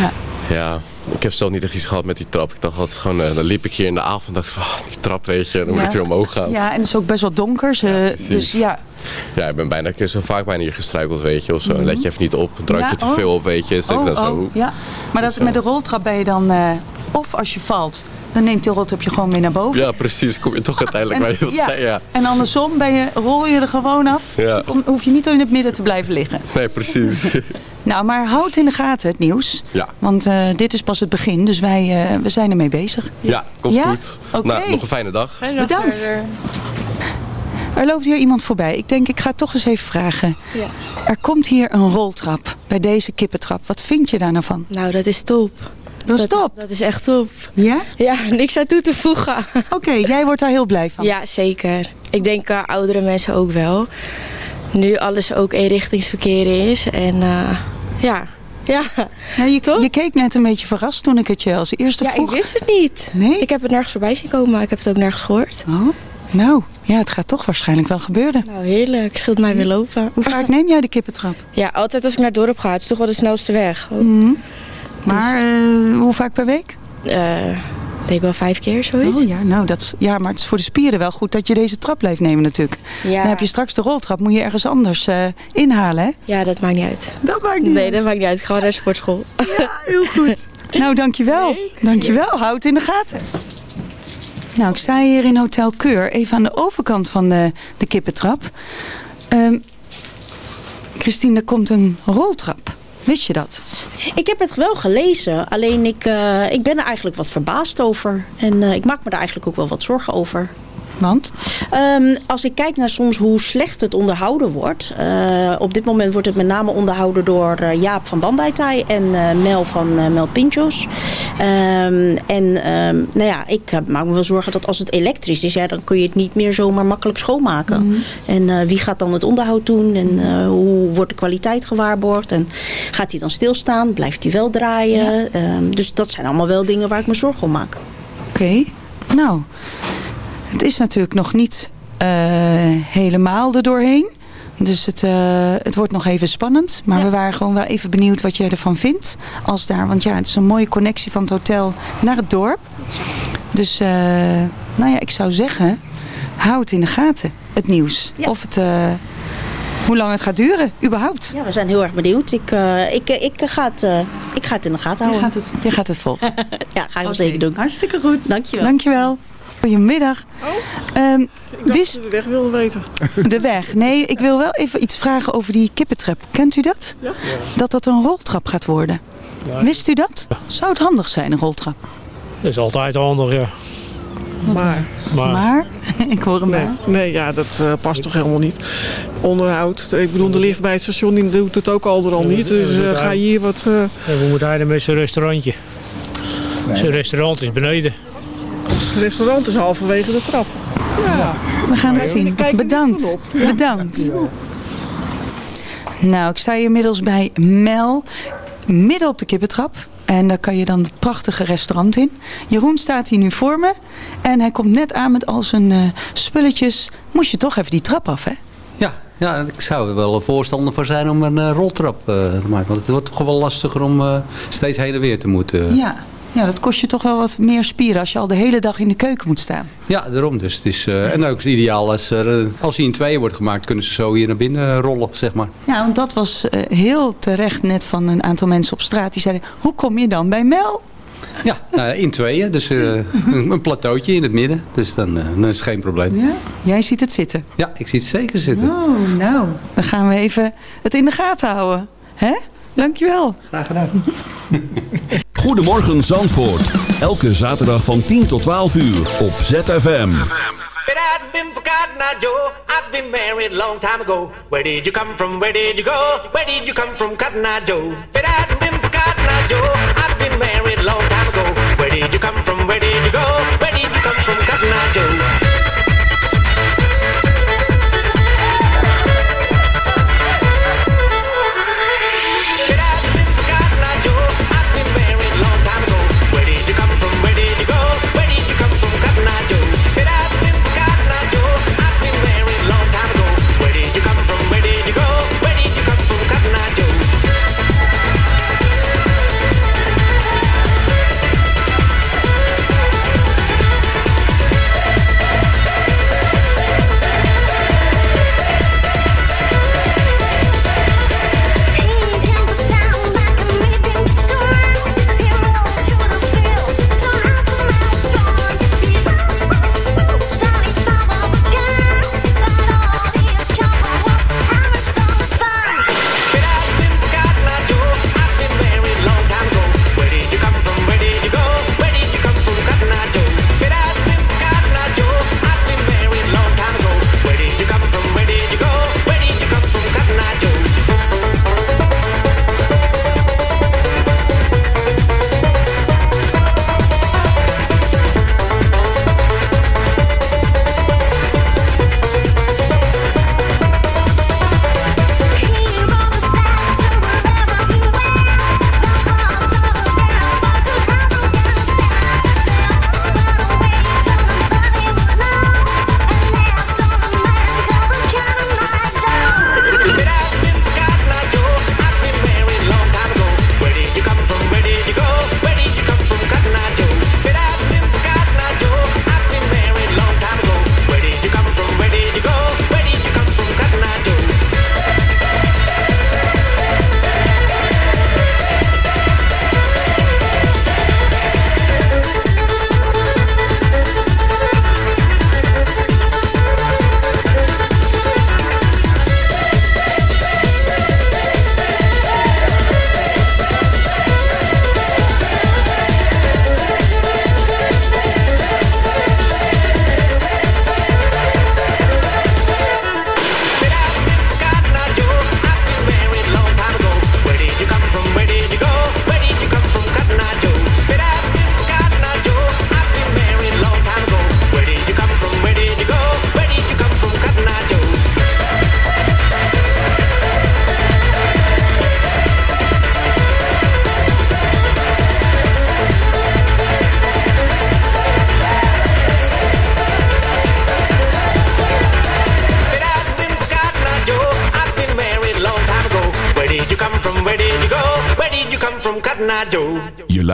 Ja. ja, ik heb zelf niet echt iets gehad met die trap. Ik dacht altijd gewoon, eh, dan liep ik hier in de avond dacht ik van, ah, die trap, weet je. Dan moet Ja. ik weer omhoog gaan. Ja, en het is ook best wel donker. Ze, dus ja, Ja, ik ben bijna een keer zo vaak bijna hier gestruikeld, weet je. Of zo. Mhm. Let je even niet op. Drank je Ja, te oh. veel op, weet je. Dus ik oh, dan zo, oh, ja. Maar dat, Dus, eh, met de roltrap ben je dan... of als je valt, dan neemt die roltrap je gewoon weer naar boven. Ja, precies. Kom je toch uiteindelijk waar je wilt ja. zijn, ja. En andersom ben je, rol je er gewoon af. Ja. Om, hoef je niet in het midden te blijven liggen. Nee, precies. Nou, maar houd in de gaten het nieuws. ja. Want eh, dit is pas het begin, dus wij eh, we zijn ermee bezig. Ja, komt Ja? goed. Oké. Nou, nog een fijne dag. Bedankt. Er loopt hier iemand voorbij. Ik denk, ik ga toch eens even vragen. Ja. Er komt hier een roltrap bij deze kippentrap. Wat vind je daar nou van? Nou, dat is top. Dat is top? Dat is echt top. Ja? Ja, niks aan toe te voegen. Oké, jij wordt daar heel blij van? Ja, zeker. Ik denk uh, oudere mensen ook wel. Nu alles ook eenrichtingsverkeer is. En uh, ja... Ja, ja je, je, keek net een beetje verrast toen ik het je als eerste ja, vroeg. Ja, ik wist het niet. Nee? Ik heb het nergens voorbij zien komen, maar ik heb het ook nergens gehoord. Oh, nou, ja, het gaat toch waarschijnlijk wel gebeuren. Nou, heerlijk. Scheelt mij weer lopen. Hoe vaak neem jij de kippentrap? Ja, altijd als ik naar het dorp ga. Het is toch wel de snelste weg. Mm -hmm. Maar dus... uh, hoe vaak per week? Ik denk wel vijf keer zoiets. Oh ja, nou, dat is, ja, maar het is voor de spieren wel goed dat je deze trap blijft nemen natuurlijk. Ja. Dan heb je straks de roltrap, moet je ergens anders uh, inhalen, hè? Ja, dat maakt niet uit. Dat maakt niet Nee, uit. dat maakt niet uit. Ga naar de sportschool. Ja, heel goed. nou, dankjewel. Nee. Dankjewel. Houd het in de gaten. Nou, ik sta hier in Hotel Keur, even aan de overkant van de, de kippentrap. Um, Christine, er komt een roltrap. Wist je dat? Ik heb het wel gelezen. Alleen ik, uh, ik ben er eigenlijk wat verbaasd over. En uh, ik maak me daar eigenlijk ook wel wat zorgen over. Want? Um, als ik kijk naar soms hoe slecht het onderhouden wordt. Uh, op dit moment wordt het met name onderhouden door uh, Jaap van Bandaitai en uh, Mel van Mel Pinchos. Um, en um, nou ja, ik maak me wel zorgen dat als het elektrisch is, ja, dan kun je het niet meer zomaar makkelijk schoonmaken. Mhm. Mm -hmm. En wie gaat dan het onderhoud doen? En hoe wordt de kwaliteit gewaarborgd? En gaat hij dan stilstaan? Blijft hij wel draaien? Ja. dus dat zijn allemaal wel dingen waar ik me zorgen om maak. Oké, okay. nou... Het is natuurlijk nog niet uh, helemaal er doorheen. Dus het, uh, het wordt nog even spannend. Maar ja. we waren gewoon wel even benieuwd wat jij ervan vindt. Als daar, want ja, het is een mooie connectie van het hotel naar het dorp. Dus, uh, nou ja, ik zou zeggen, hou het in de gaten, het nieuws. Ja. Of het, hoe lang het gaat duren, überhaupt. Ja, we zijn heel erg benieuwd. Ik, ik, ik, ga, het, ik ga het in de gaten houden. Je gaat het, je gaat het volgen. ja, ga ik wel zeker doen. Hartstikke goed. Dankjewel. Dankjewel. Goedemiddag. Oh, um, ik wist... de weg wilde weten. De weg. Nee, ik wil wel even iets vragen over die kippentrap. Kent u dat? Ja. Dat dat een roltrap gaat worden. Ja. Wist u dat? Zou het handig zijn, een roltrap? Dat is altijd handig, ja. Maar. Maar? maar? ik hoor hem nee, maar. Nee, ja, dat uh, past toch helemaal niet. Onderhoud. Ik bedoel, de lift bij het station die doet het ook al er al niet. Dus uh, ga je hier wat... Uh... Ja, we moeten eigenlijk met zijn restaurantje. Nee. Zijn restaurant is beneden. Het restaurant is halverwege de trap. Ja. We gaan het zien. Bedankt. Bedankt. Nou, ik sta hier inmiddels bij Mel. Midden op de kippentrap. En daar kan je dan het prachtige restaurant in. Jeroen staat hier nu voor me. En hij komt net aan met al zijn uh, spulletjes. Moest je toch even die trap af, hè? Ja, ja, ik zou er wel een voorstander voor zijn om een uh, roltrap uh, te maken. Want het wordt toch wel lastiger om uh, steeds heen en weer te moeten. Ja. Ja, dat kost je toch wel wat meer spieren als je al de hele dag in de keuken moet staan. Ja, daarom dus. Het is, en ook is het ideaal als, er, als hij in tweeën wordt gemaakt, kunnen ze zo hier naar binnen rollen, zeg maar. Ja, want dat was heel terecht net van een aantal mensen op straat. Die zeiden, hoe kom je dan bij Mel? Ja, nou, in tweeën. Dus uh, een plateautje in het midden. Dus dan, uh, dan is het geen probleem. Ja? Jij ziet het zitten? Ja, ik zie het zeker zitten. Oh, nou. Dan gaan we even het in de gaten houden. Hè? Dankjewel. Graag gedaan. Goedemorgen Zandvoort. Elke zaterdag van 10 tot 12 uur op ZFM.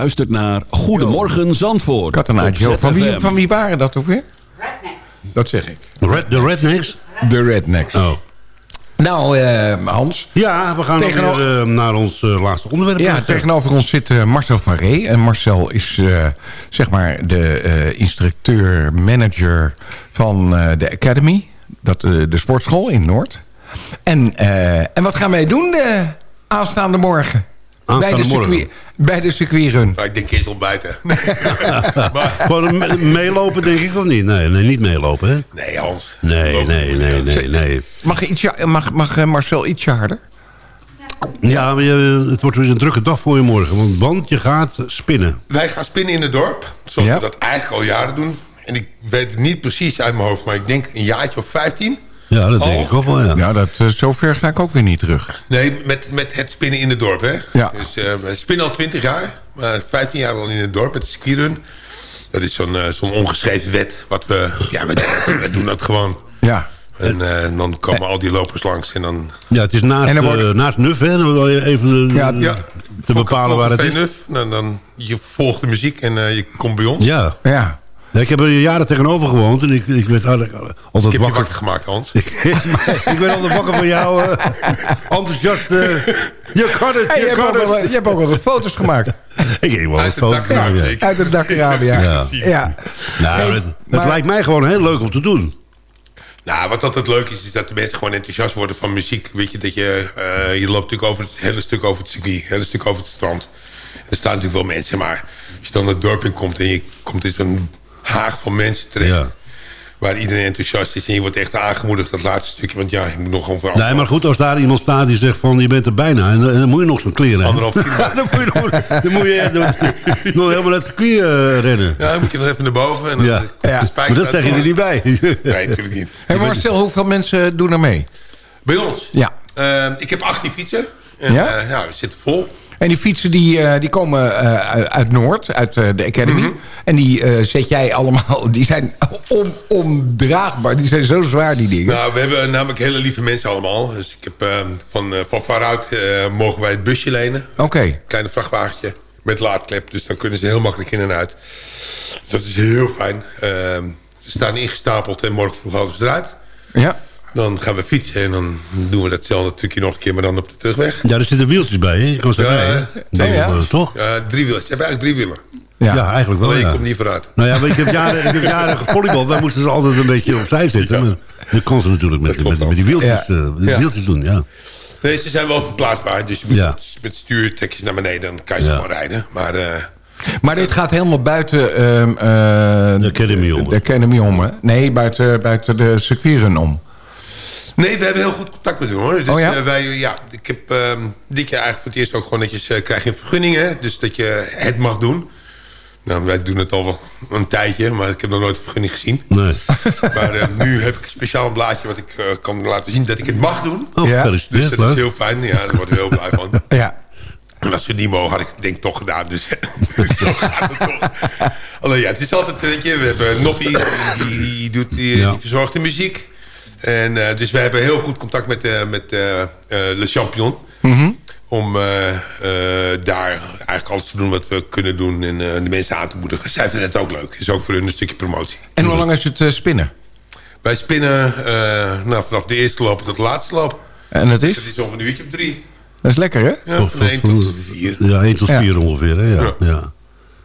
Luistert naar Goedemorgen Zandvoort. Op Joe. Van wie, ZFM. van wie waren dat ook weer? Dat zeg ik. Red, de Rednecks? De Rednecks. Oh. Nou, eh, Hans. Ja, we gaan Tegenover- weer eh, naar ons eh, laatste onderwerp. Ja, tegenover ons zit Marcel van Ree. En Marcel is eh, zeg maar de eh, instructeur-manager van eh, de Academy. Dat, eh, de sportschool in Noord. En, eh, en wat gaan wij doen de aanstaande morgen? Bij, de circuit, bij de circuitrun. Nou, ik denk eerst ontbijten. Gewoon me- meelopen denk ik of niet? Nee, nee niet meelopen, hè? Nee, Hans. Nee, nee, nee, nee, nee. Mag, ietsje, mag, mag eh, Marcel ietsje harder? Ja, maar je, het wordt weer een drukke dag voor je morgen. Want, want je gaat spinnen. Wij gaan spinnen in het dorp. Zoals we dat eigenlijk al jaren doen. En ik weet het niet precies uit mijn hoofd. Maar ik denk een jaartje of 15. Ja, dat denk Oh. ik ook wel, ja. Ja, dat, eh, zover ga ik ook weer niet terug. Nee, met, met het spinnen in het dorp, hè? Ja. Dus eh, we spinnen al 20 jaar. Maar 15 jaar al in het dorp met de skirun. Dat is zo'n eh, zo'n ongeschreven wet. Wat we... Ja, we, we doen dat gewoon. Ja. En eh, dan komen al die lopers langs. En dan... Ja, het is naast, En dan wordt- naast Nuf, hè? Dan wil je even Ja, Ja, te bepalen waar het is. Nuf, dan, dan je volgt de muziek en eh, je komt bij ons. Ja. Ja. Ja, ik heb er jaren tegenover gewoond en ik, ik werd altijd, altijd Ik heb je wakker. gemaakt, Hans. ik ben altijd wakker van jou. eh, enthousiast. eh, je kan het, Hey, je, je hebt wel, je hebt ook wel eens foto's gemaakt. Ik heb wel het foto's dak gemaakt, Uit het dakraam, ja. Ja. ja. Nou, Hey, het, het maar- lijkt mij gewoon heel leuk om te doen. Nou, wat altijd leuk is, is dat de mensen gewoon enthousiast worden van muziek. Weet je, dat je, eh, je loopt natuurlijk over het hele stuk over het circuit, het hele stuk over het strand. Er staan natuurlijk wel mensen, maar als je dan het dorp in komt en je komt in zo'n haag van mensen terecht. Ja. Waar iedereen enthousiast is en je wordt echt aangemoedigd dat laatste stukje. Want ja, je moet nog gewoon voor Nee, maar goed, als daar iemand staat die zegt van je bent er bijna. En dan, en dan moet je nog zo'n kleren hebben. Anderhalf dan moet je nog, dan moet je echt nog, nog helemaal naar het circuit eh, rennen. Ja, dan moet je nog even naar boven. En dan Ja. komt Ja. de spijker Maar dat zeg je uit. er niet bij. Nee, natuurlijk niet. Hey Marcel, hoeveel mensen doen er mee? Bij ons? Ja. Eh, ik heb 18 fietsen. En, Ja? eh, ja, we zitten vol. En die fietsen die, eh, die komen eh, uit- Noord, uit eh, de Academy. Mhm. En die zet jij allemaal, die zijn on, ondraagbaar. Die zijn zo zwaar, die dingen. Nou, we hebben namelijk hele lieve mensen allemaal. Dus ik heb eh, van, van waaruit eh, mogen wij het busje lenen. Oké. Kleine vrachtwagentje met laadklep. Dus dan kunnen ze heel makkelijk in en uit. Dus dat is heel fijn. Ehm, ze staan ingestapeld en morgen vroeg we ze eruit. Ja. Dan gaan we fietsen en dan doen we datzelfde trucje nog een keer, maar dan op de terugweg. Ja, er zitten wieltjes bij, hè? Je kan ze Ja, rijden. ja. Ja, ja. eh, toch? Ja, drie wielen. Ze hebben eigenlijk drie wielen. Ja, Ja. eigenlijk wel, ja. je komt niet vooruit. Nou ja, maar ik heb jaren, ik heb jaren gevolleybald. Daar moesten ze altijd een beetje opzij zitten. Maar dat kon ze natuurlijk met, met, met die wieltjes, Ja. eh, Ja. wieltjes doen, ja. Nee, ze zijn wel verplaatsbaar. Dus je moet Ja. met, met stuur trek je ze naar beneden. Dan kan je ze Ja. gewoon rijden. Maar eh, Maar dit gaat helemaal buiten ehm, eh, De Academy om. De Academy om, hè? Nee, buiten, buiten de circuitrun om. Nee, we hebben heel goed contact met hun hoor. Dus, Oh ja? eh, wij, ja, ik heb ehm, dit jaar eigenlijk voor het eerst ook gewoon netjes uh, krijg je een vergunning. Hè? Dus dat je het mag doen. Nou, wij doen het al wel een tijdje, maar ik heb nog nooit een vergunning gezien. Nee. Maar eh, nu heb ik een speciaal blaadje wat ik eh, kan laten zien dat ik het mag doen. Oh, Ja. Dus dat is leuk. heel fijn. Ja, daar word ik heel blij van. Ja. En als ze het niet mogen, had ik het denk ik toch gedaan. Dus zo gaat het toch. Alleen ja, het is altijd, weet je, we hebben Noppie, die, die, doet, die, Ja. die verzorgt de muziek. En eh, dus we hebben heel goed contact met, eh, met eh, eh, Le Champion. Mhm. Om daar eigenlijk alles te doen wat we kunnen doen. En eh, de mensen aan te moedigen. Zij vinden het ook leuk. is ook voor hun een stukje promotie. En hoe lang is het spinnen? Wij spinnen eh, nou, vanaf de eerste loop tot de laatste loop. En dat is? Dat is ongeveer een uurtje op drie. Dat is lekker, hè? Ja, van 1 tot 4. Ja, 1 tot Ja. 4 ongeveer, hè? Ja. ja.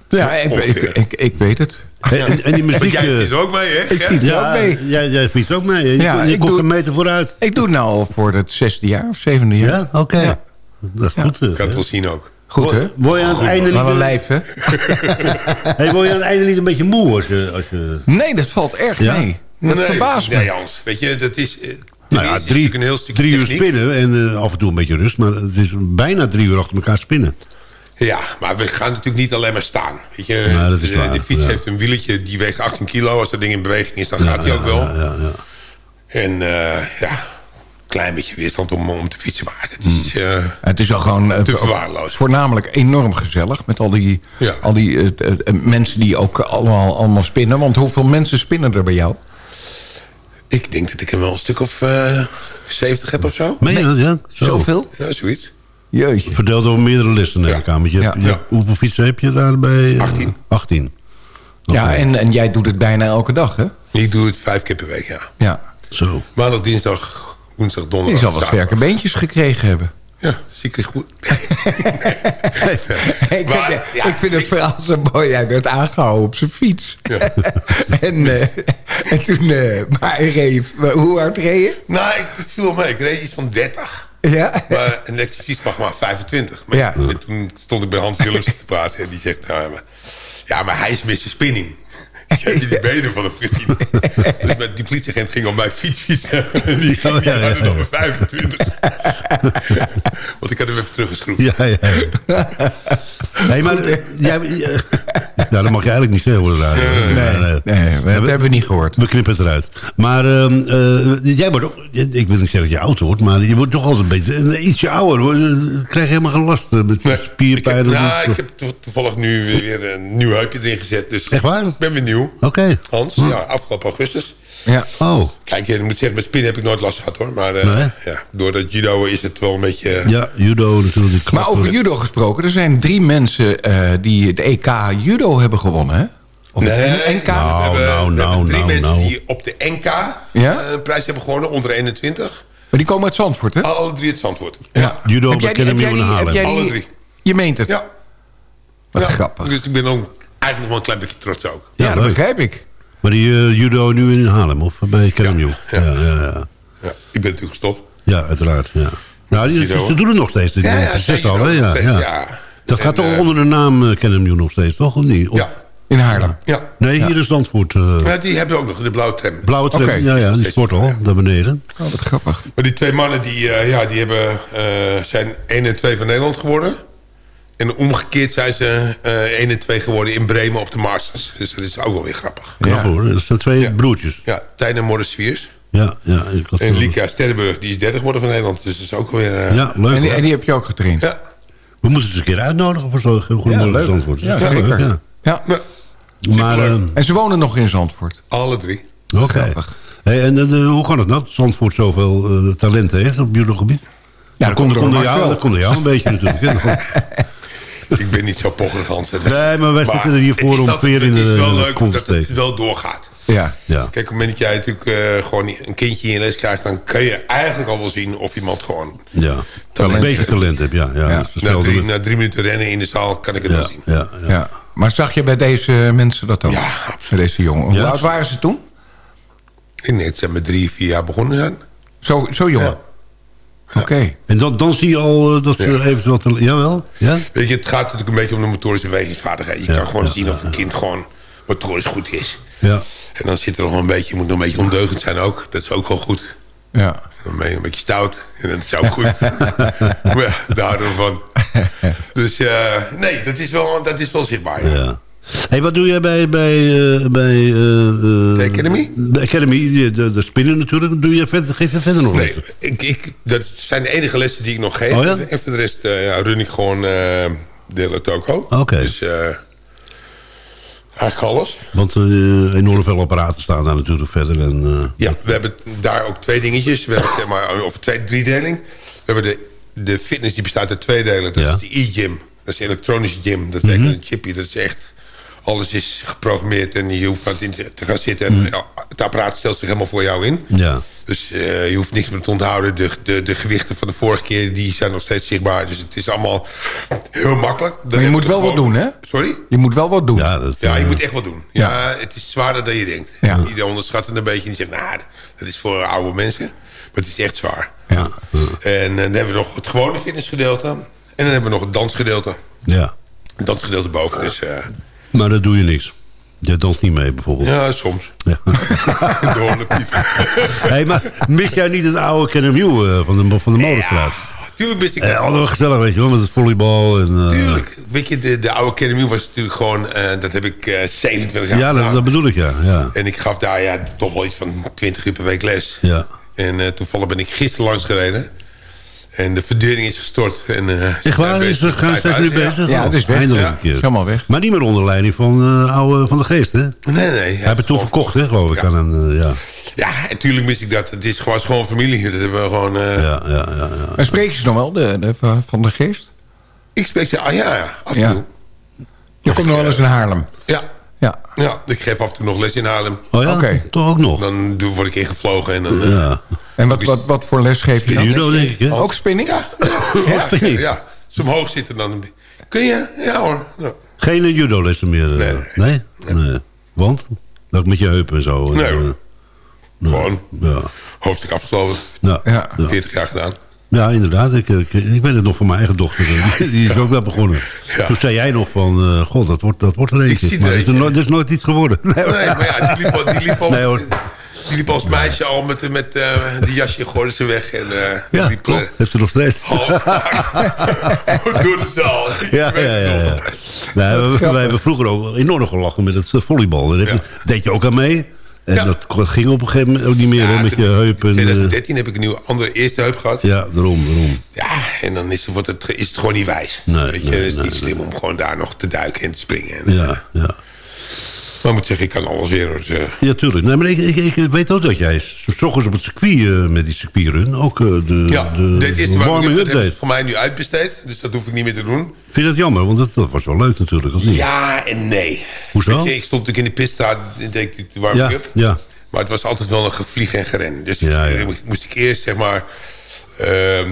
Ja, ik, ik, ik, ik weet het. En, en die Want muziek... jij eh, is ook mee, hè? Ik fiets ja, ook mee. Jij, jij fietst ook mee. Je, Ja, je komt doe- een meter vooruit. Ik doe het nou al voor het zesde jaar of zevende jaar. Ja, oké. Ja. Dat is goed. eh. Ik kan het wel zien ook. Goed, hè? Word je aan het einde Wat een niet... lijf, hè? Hey, word je aan het einde niet een beetje moe als je... Als je... Nee, dat valt erg Ja? mee. Dat nee, verbaast me. Nee, Jans. Weet je, dat is... eh, Nou ja, drie, een heel drie uur spinnen en eh, af en toe een beetje rust. Maar het is bijna drie uur achter elkaar spinnen. Ja, maar we gaan natuurlijk niet alleen maar staan. Weet je, Ja, dat is de, waar, de fiets ja. heeft een wieletje, die weegt 18 kilo. Als dat ding in beweging is, dan gaat hij ook wel. Ja, ja, ja. En eh, ja, een klein beetje weerstand om, om te fietsen. Maar het is... eh, Het is al gewoon eh, Te verwaarloosd. voornamelijk enorm gezellig. Met al die, Ja. al die mensen die ook allemaal, allemaal spinnen. Want hoeveel mensen spinnen er bij jou? ik denk dat ik er wel een stuk of eh 70 heb of zo. Meen je dat, ja? Zo. Zoveel? Ja, zoiets. Jeetje. Verdeeld over meerdere lessen, neem ik aan. Je je- Hoeveel fietsen heb je daarbij? 18. 18. Ja, en, en jij doet het bijna elke dag, hè? Ik doe het vijf keer per week, ja. Ja. Zo. Maandag, dinsdag, woensdag, Je donderdag. zal wat sterke beentjes gekregen hebben. Ja, ziek goed. ik, vind, ik vind het verhaal zo mooi. Hij werd aangehouden op zijn fiets. en, eh, en toen... eh, maar hij reed... Hoe hard reed je? Nou, ik, viel mee. Ik reed iets van 30. Ja? Maar een elektrische fiets mag maar 25. Maar Ja. en toen stond ik bij Hans Jillissen te praten. En die zegt, maar, ja, maar hij is Mr. Spinning. Ik heb je die benen van hem gezien. dus met die politieagent ging op mijn fiets fietsen. Die, die ja, ja. nog een 25. Want ik had hem even teruggeschroefd. Ja, ja. hey, maar, jij, nou, dat mag je eigenlijk niet zeggen. Hoor, daar. Nee, eh, nee, dat hebben we niet gehoord. We knippen het eruit. Maar ehm, eh, jij wordt ook... Ik wil niet zeggen dat je oud wordt, maar je wordt toch altijd een beetje... ietsje ouder. hoor. Eh, Krijg je helemaal geen last met spierpijn? Nou, iets? ik heb to- toevallig nu weer een nieuw heupje erin gezet. Dus Echt waar? ik ben weer nieuw. Oké. Hans, ja, afgelopen augustus. Ja. Oh. Kijk, je moet zeggen, met spinnen heb ik nooit last gehad hoor. Maar eh, Nee? ja, door dat judo is het wel een beetje... eh, Ja, judo natuurlijk. Maar over judo gesproken. Er zijn drie mensen eh, die het EK judo hebben gewonnen, hè? Of Nee, het NK? we hebben, nou, we hebben nou, drie nou, mensen nou. die op de NK Ja? eh, een prijs hebben gewonnen, onder 21. Maar die komen uit Zandvoort, hè? Alle drie het Zandvoort. Ja. Judo Heb jij die- Academy heb jij in die- Haarlem. heb jij die- Alle drie. Je meent het? Ja. Wat Ja, grappig. Dus ik ben ook eigenlijk nog wel een klein beetje trots ook. Ja, Ja, dat begrijp ik. Maar die eh, judo nu in Haarlem, of bij Academy? Ja, ja, ja. ja. Ja, ik ben natuurlijk gestopt. Ja, uiteraard. Ja. Nou, die, Judo, ze doen het nog steeds. Die Ja, ja, al, hè? Ja, steeds, ja. ja. Dat En, gaat toch eh, onder de naam uh, Academy nog steeds, toch? Of niet? Of- Ja. In Haarlem. Ja. Nee, hier in Zandvoort. eh, ja, die hebben ook nog de blauwe tram. blauwe tram. Ja, ja, die sporthal, daar beneden. Oh, wat grappig. Maar die twee mannen die, eh, ja, die hebben, eh, zijn 1 en 2 van Nederland geworden. En omgekeerd zijn ze eh 1 en 2 geworden in Bremen op de Masters. Dus dat is ook wel weer grappig. Knap hoor, dat zijn twee broertjes. Ja, Tijn en Morris Sviers. Ja, ja. Ik had En Lika Sterrenburg, die is 30 geworden van Nederland. Dus dat is ook weer... eh, Ja, leuk En die, en die heb je ook getraind? Ja. We moeten ze een keer uitnodigen voor zo'n goede leuk. Zandvoort. Ja, Ja, zeker. leuk, ja. Ja. Ja, Maar, ehm, En ze wonen nog in Zandvoort? alle drie. oké. Grappig. Hey, en eh, hoe kan het nou dat Zandvoort zoveel eh, talent heeft op judogebied? Ja, dat komt komt door jou, dat komt door jou een beetje natuurlijk. Ik ben niet zo pocherig, Hans. dat- Nee, maar wij zitten er hiervoor om veer in Het is de- wel de leuk dat het wel doorgaat. Ja. Ja. Kijk, op het moment dat jij natuurlijk eh, gewoon een kindje in je les krijgt... dan kun je eigenlijk al wel zien of iemand gewoon... Ja, Talent een beetje heeft. talent heb, ja. ja. Ja. Na drie, met- na drie minuten rennen in de zaal kan ik het wel ja, zien. ja, ja. Ja. Maar zag je bij deze mensen dat ook? Ja, Bij deze jongen. Hoe Ja. oud waren ze toen? Ik denk dat ze met drie, vier jaar begonnen zijn. Zo, zo jong? Oké. En dan, dan zie je al eh, dat ze Ja. eventueel... talent- Jawel? Ja? Weet je, het gaat natuurlijk een beetje om de motorische bewegingsvaardigheid. Je Ja, kan gewoon zien of een kind gewoon motorisch goed is. Ja. En dan zit er nog een beetje, moet nog een beetje ondeugend zijn ook. Dat is ook wel goed. Ja. Dan ben je een beetje stout. En dat is ook goed. maar daar houden we van. Dus eh, nee, dat is wel, dat is wel zichtbaar. Ja. Hey, wat doe jij bij... bij, eh, bij eh, eh, De Academy? De Academy, de, de spinnen natuurlijk. Doe je verder, geef je verder nog Nee, ik, ik, dat zijn de enige lessen die ik nog geef. Oh ja? En voor de rest ja, run ik gewoon de La Toco. Oké. Dus eh eigenlijk alles. Want enorm veel apparaten staan daar natuurlijk verder. En, Ja, we hebben daar ook twee dingetjes. We hebben zeg maar, of twee, driedeling. We hebben de, de fitness die bestaat uit twee delen. Dat Ja. is de e-gym. Dat is de elektronische gym. Dat Mhm. werkt met een chipje. Dat is echt... Alles is geprogrammeerd en je hoeft maar in te gaan zitten. En ja, het apparaat stelt zich helemaal voor jou in. Ja. Dus eh, je hoeft niks meer te onthouden. De, de, de gewichten van de vorige keer die zijn nog steeds zichtbaar. Dus het is allemaal heel makkelijk. Dan Maar je moet wel wat doen, hè? Sorry? Je moet wel wat doen. Ja, dat, Ja, je eh, moet echt wat doen. Ja, het is zwaarder dan je denkt. Ja. Iedereen onderschat het een beetje. En die zegt, nou, dat is voor oude mensen. Maar het is echt zwaar. Ja. En eh, dan hebben we nog het gewone fitnessgedeelte. En dan hebben we nog het dansgedeelte. ja. Het dansgedeelte boven. Dus eh, Maar daar doe je niks. Je danst niet mee bijvoorbeeld. ja, soms. Ja. Hey, maar mis jij niet het oude Kennen uh, van de, van de Molenstraat? Tuurlijk mis ik Eh, dat. we gezellig, weet je wel, met het volleybal. En, eh, Tuurlijk. Weet je, de, de oude academie was natuurlijk gewoon... eh, dat heb ik eh 27 jaar Ja, dat, dat bedoel ik, ja. ja. En ik gaf daar ja, toch wel iets van 20 uur per week les. ja. En eh, toevallig ben ik gisteren langs gereden. En de verdering is gestort. En, eh, ze Echt waar? Is bezig met gaan ze nu ja. bezig? Ja, het is weg. Eindelijk Ja. een keer. Helemaal weg. Maar niet meer onder leiding van, eh oude, van de geest, hè? Nee, nee. Hij heeft het toen verkocht, hè, geloof ik. Ja. Aan een, eh, ja. Ja, natuurlijk mis ik dat. Het is gewoon, gewoon familie. Dat hebben we gewoon... eh, Ja, ja, ja. ja. Maar spreek je ze nog wel, de, de, van de geest? Ik spreek ze... Ah ja, ja. Af en Ja. toe. Je komt nog wel eens in Haarlem. Ja. Ja. Ja, ik geef af en toe nog les in Haarlem. Oh ja, Oké. toch ook nog. Dan doe- word ik ingevlogen en dan... eh, Ja. En wat, wat, wat voor les geef je dan? Judo, denk ik, hè? Ook spinning? Ja, ja, ja. Als ze omhoog zitten dan... Kun je? Ja hoor. Ja. Geen eh, judo-lessen meer? eh, Nee. nee? Nee. Want? Dat met je heupen en zo. Nee, eh, hoor. Gewoon. Ja. Hoofdstuk afgesloten. Ja. 40 jaar gedaan. Ja, inderdaad. Ik, ik, ik weet het nog van mijn eigen dochter. Die is ook wel begonnen. Ja. Toen zei jij nog van... eh, God, dat wordt, dat wordt er eentje. Maar er is, er er is nooit iets geworden. Nee, Nee, maar ja, die liep al, die liep al, Nee, hoor. die liep als meisje al met, met eh die jasje gooide ze weg. En, eh die Ja, liep, klopt. Heeft ze nog steeds. door de zaal. Ja, ja, ja. ja. Nee, we, wij hebben vroeger ook enorm gelachen met het volleybal. Daar deed je ook aan mee. En Ja. dat ging op een gegeven moment ook niet meer hè, met je heup. En, In eh, 2013 heb ik een nieuwe andere eerste heup gehad. ja, daarom, daarom. Ja, en dan is, wordt het, is het gewoon niet wijs. Nee, Weet je, nee, het is nee, niet slim om gewoon daar nog te duiken en te springen. En, Ja, ja. Maar ik moet zeggen, ik kan alles weer. Ja, tuurlijk. Nee, maar ik, ik, ik weet ook dat jij s- s ochtends op het circuit eh, met die circuitrun ook eh, de, ja, de, dit is de warming up. deed. voor mij nu uitbesteed. Dus dat hoef ik niet meer te doen. Vind je dat jammer? Want dat, dat was wel leuk natuurlijk, of niet? Ja en nee. Hoezo? Je, ik stond natuurlijk in de pitstraat en deed ik de warming ja, up. ja. Maar het was altijd wel een gevlieg en geren. Dus Ja, ja. ik, moest- ik eerst zeg maar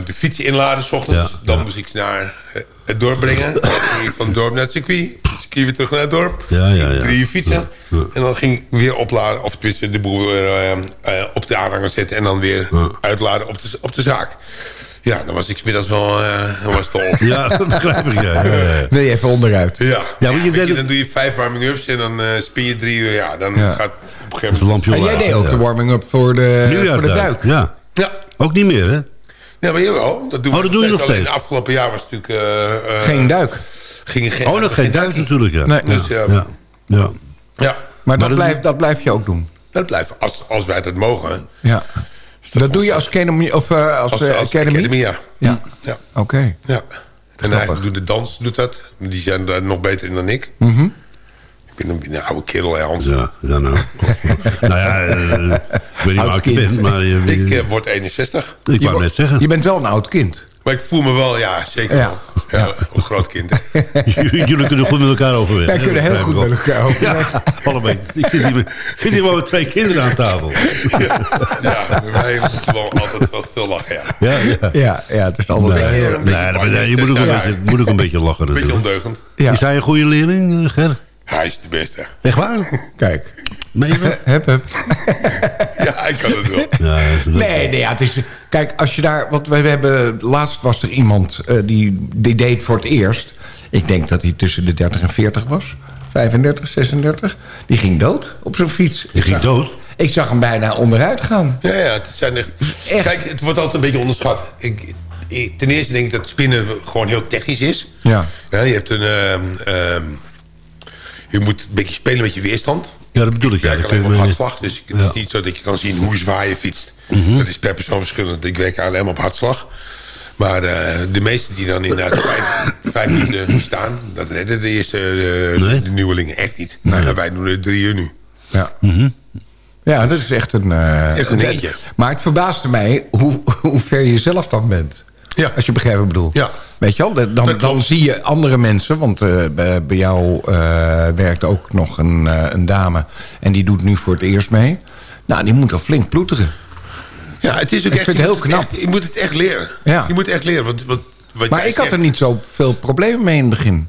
de fiets inladen s ochtends. Ja, dan moest ik naar eh, het dorp brengen. Dan ging ik van het dorp naar het circuit. Het circuit weer terug naar het dorp. Ja, ja, ja. Drie uur fietsen. En dan ging ik weer opladen. Of tenminste de boel weer eh, eh, op de aanhanger zetten. En dan weer uitladen op de, op de zaak. Ja, dan was ik smiddags wel... eh dan was het al. Ja, dat begrijp ik. Ja, ja, ja. Wil je even onderuit? Ja, Ja, want je dan doe je vijf warming-ups en dan eh, spin je drie uur. Ja, dan Ja. gaat op een gegeven moment... lampje En jij deed ook ja. de warming-up voor de, voor de duik. Ja. Ja, Ook niet meer, hè? Ja maar jawel. Dat doen Oh, we dat doe je nog steeds? de afgelopen jaar was het natuurlijk... eh, eh, Geen duik. Ging geen, Oh, dat geen duik natuurlijk, ja. Nee. Dus, ja. ja. ja. Ja, Maar dat, dat- blijft, dat blijf je ook doen. dat blijft. Als, als wij dat mogen. Ja. Dat doe je als academy, of eh, als, Als, als academy? academy, ja. Ja. Ja. Oké. ja. En eigenlijk doet de dans doet dat. Die zijn daar nog beter in dan ik. Mhm. Ik ben een, een oude kerel, hè, Hans. Ja, ja nou. nou ja, eh, ik weet niet Oud oud je kind. bent, maar je, Ik eh, word 61. ik Je, wou wo- net zeggen. je bent wel een oud kind. Maar ik voel me wel, ja, zeker Ja. wel. Ja, Een groot kind. Jullie kunnen goed met elkaar overweg. Wij kunnen heel goed met elkaar overweg. Ja, allebei. Ik zit hier, met, ik zit hier wel met twee kinderen aan tafel. Ja, wij moeten wel altijd wel veel lachen, ja. Ja, ja. Ja, ja, het is altijd Nee, heel... een beetje nee, maar je moet ook, een ja. beetje, moet ook een beetje lachen Een beetje natuurlijk. ondeugend. Ja. Is hij een goede leerling, eh, Ger? Hij is de beste. Echt waar? Kijk. Meen je dat? Hup, hup. Ja, ik kan het wel. Ja, Nee, nee ja, het is... Kijk, als je daar... Want we hebben... Laatst was er iemand eh, die, die deed voor het eerst... Ik denk dat hij tussen de 30 en 40 was. 35, 36. Die ging dood op zijn fiets. Die ging dood? Ik zag hem bijna onderuit gaan. Ja, ja, het zijn echt... Echt? Kijk, het wordt altijd een beetje onderschat. Ik, ik- ten eerste denk ik dat spinnen gewoon heel technisch is. Ja. Ja, je hebt een... ehm, ehm, je moet een beetje spelen met je weerstand. Ja, dat bedoel ik. Ja, werk dat alleen kun maar je op hartslag. Dus het Ja. is niet zo dat je kan zien hoe zwaar je fietst. Dat is per persoon verschillend. Ik werk alleen maar op hartslag. Maar eh, de meesten die dan inderdaad vijf, vijf minuten staan... dat redden de eerste eh, Nee? de nieuwelingen echt niet. Nou, wij doen er drie uur nu. Ja. Ja, dat is echt een... eh, Echt een dingetje. Maar het verbaasde mij hoe, hoe ver je zelf dan bent. Ja. Als je begrijpt wat ik bedoel. Ja. Weet je wel, dan, dan, zie je andere mensen... want eh, bij, bij jou eh, werkt ook nog een, eh, een dame... en die doet nu voor het eerst mee. Nou, die moet al flink ploeteren. Ja, het is ook Ik echt... vind het heel knap. echt- je moet het echt leren. Ja. Je moet echt leren. Want, wat, wat Maar ik had er niet zo veel problemen mee in het begin.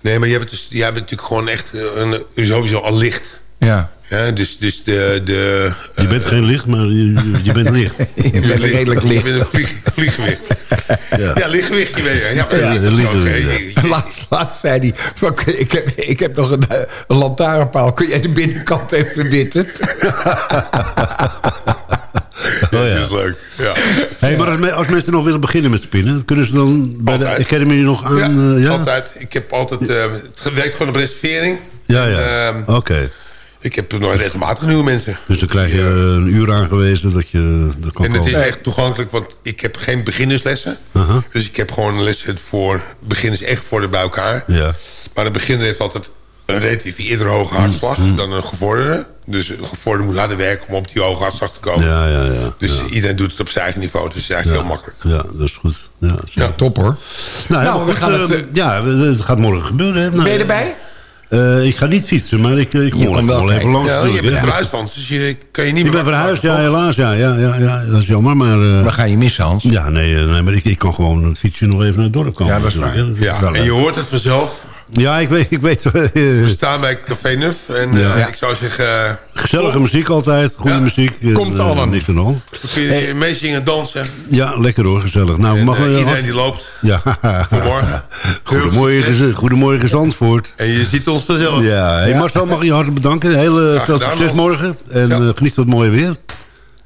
Nee, maar jij bent, dus, jij bent natuurlijk gewoon echt een, sowieso al licht. Ja. Ja, dus, dus de... de Je bent geen licht, maar je, je bent licht. Je bent redelijk Je licht. bent een vlieg, vlieggewicht. Ja. Ja, lichtgewichtje ben je. Ja, Ja, dat hè? ja. Laatst, laatst zei hij... Ik heb, ik heb nog een, eh, een lantaarnpaal. Kun jij de binnenkant even witten? Oh, Dat ja. is leuk. Ja. Hey, maar als, me- als mensen nog willen beginnen met spinnen... kunnen ze dan bij Altijd. de Academy nog aan... Ja, eh, ja? altijd. Ik heb altijd... eh, het werkt gewoon op reservering. Ja, ja. Ehm, Oké. Ik heb nog regelmatig nieuwe mensen. Dus dan krijg je een uur aangewezen dat je er kan En het is echt toegankelijk, want ik heb geen beginnerslessen. Aha. Dus ik heb gewoon lessen voor beginners echt voor de bij elkaar. Ja. Maar een beginner heeft altijd een relatief eerder hoge hartslag dan een gevorderde. Dus voor moet harder werken om op die hoge afslag te komen. Ja, ja, ja. Dus iedereen doet het op zijn eigen niveau. Dus het is eigenlijk heel makkelijk. Ja, dat is goed. Ja, Ja. top hoor. Nou, Nou, ja, we gaan het, eh, eh, ja, het gaat morgen gebeuren. Hè. Nou, Ben je erbij? Eh, ik ga niet fietsen, maar ik, ik kom komt wel, even langs. Ja, je bent verhuisd van, dus je kan je niet Ik meer ben verhuisd, ja, helaas. Ja, ja, ja, ja, dat is jammer, maar... eh, We gaan je missen, Hans. ja, nee, eh, nee maar ik, ik kan gewoon een fietsje nog even naar het dorp komen. Ja, dat is waar. Ja, en je hoort het vanzelf. Ja, ik weet... Ik weet eh, We staan bij Café Nuf. En eh, ik zou zeggen... eh, gezellige muziek altijd, goede Ja. muziek. en, Komt eh, allen. Niks aan de hand. dan kun je meezingen en dansen. Ja, lekker hoor, gezellig. Nou, En, mag eh, we- iedereen die loopt. Ja. Goedemorgen. Goedemorgen, goedemorgen Zandvoort. En je ziet ons vanzelf. Ja, hey, Marcel mag je hartelijk bedanken. Heel eh, Graag veel succes morgen. En Ja. eh, geniet van het mooie weer.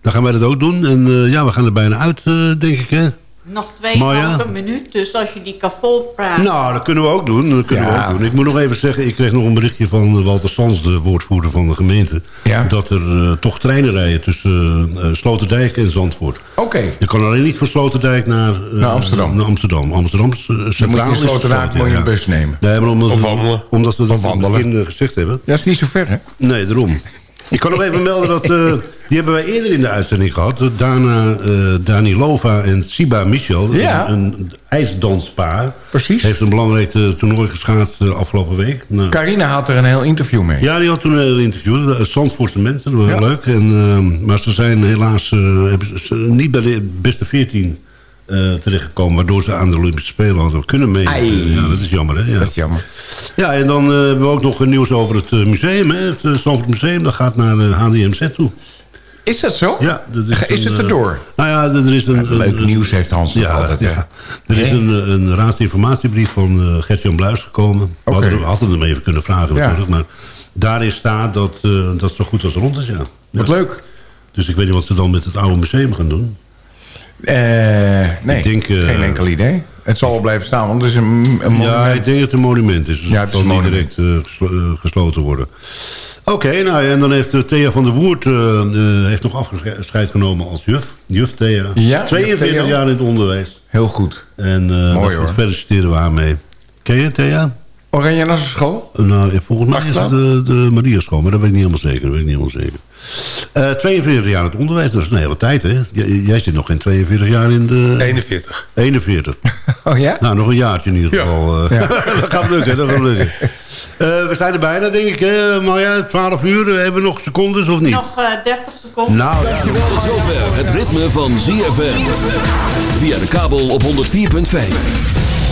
Dan gaan wij dat ook doen. En eh, ja, we gaan er bijna uit, eh, denk ik. Hè? Nog twee Maya? minuut, dus als je die kan volpraten. Nou, dat kunnen we ook doen. Dat kunnen Ja. we ook doen. Ik moet nog even zeggen, ik kreeg nog een berichtje van eh, Walter Sans, de woordvoerder van de gemeente. Ja. Dat er eh, toch treinen rijden tussen eh, Sloterdijk en Zandvoort. Oké. Je kan alleen niet van Sloterdijk naar, eh, Naar Amsterdam. Naar Amsterdam. Amsterdam is, Dan moet centraal je Sloterdijk moet je ja. een bus nemen. Nee, maar omdat, Of we- wandelen. omdat we dat in het wandelen. begin gezegd hebben. Dat is niet zo ver, hè? Nee, daarom. Ik kan nog even melden dat... eh, die hebben wij eerder in de uitzending gehad. Dana, eh Dani Lova en Siba Michel. Ja. Een, een ijsdanspaar. Precies. Heeft een belangrijk eh, toernooi geschaatst eh, afgelopen week. Nou, Carina had er een heel interview mee. ja, die had toen een interview. De Zandvoortse mensen, dat was Ja. leuk. En, eh, maar ze zijn helaas eh, niet bij de beste 14 eh, terechtgekomen... waardoor ze aan de Olympische Spelen hadden kunnen. Ai. Ja, dat is jammer, hè? Ja. Dat is jammer. Ja, en dan eh, hebben we ook nog nieuws over het eh, museum. Hè? Het uh, Zandvoort Museum, dat gaat naar de HDMZ toe. Is dat zo? Ja, dat is, Is een, het eh, erdoor? nou ja, er is een... Leuk een- nieuws heeft Hans ja, altijd. hè? ja. Er is een, eh, een raadsinformatiebrief van eh Gert-Jan Bluis gekomen. We hadden, we hadden hem even kunnen vragen natuurlijk. Maar daarin staat dat dat zo goed als rond is, ja. Wat leuk. Dus ik weet niet wat ze dan met het oude museum gaan doen. Nee, Ik denk, geen enkel idee. Het zal wel blijven staan, want het is een, een Ja, monument. ik denk dat het een monument is. Dus Ja, het zal niet monument. direct geslo- gesloten worden. Oké, nou ja, en dan heeft eh, Thea van der Woert eh, eh, heeft nog afgescheid genomen als juf. Juf Thea. Ja, 42 juf Thea. jaar in het onderwijs. Heel goed. En eh Mooi, hoor. feliciteren we haar mee. Ken je Thea? Oranje Nassau school? Nou, volgens mij is het de, de Maria School, maar dat weet ik niet helemaal zeker. Dat weet ik niet helemaal zeker. Eh 42 jaar in het onderwijs, dat is een hele tijd, hè? J- jij zit nog geen 42 jaar in de... 41. 41. Oh ja? Nou, nog een jaartje in ieder geval. eh. dat gaat lukken, dat gaat lukken. Eh, we zijn er bijna, denk ik. Hè? Marja, 12 uur. eh, Hebben we nog secondes of niet? Nog eh 30 seconden. Nou, ja. Tot zover het ritme van ZFM. Via de kabel op 104.5.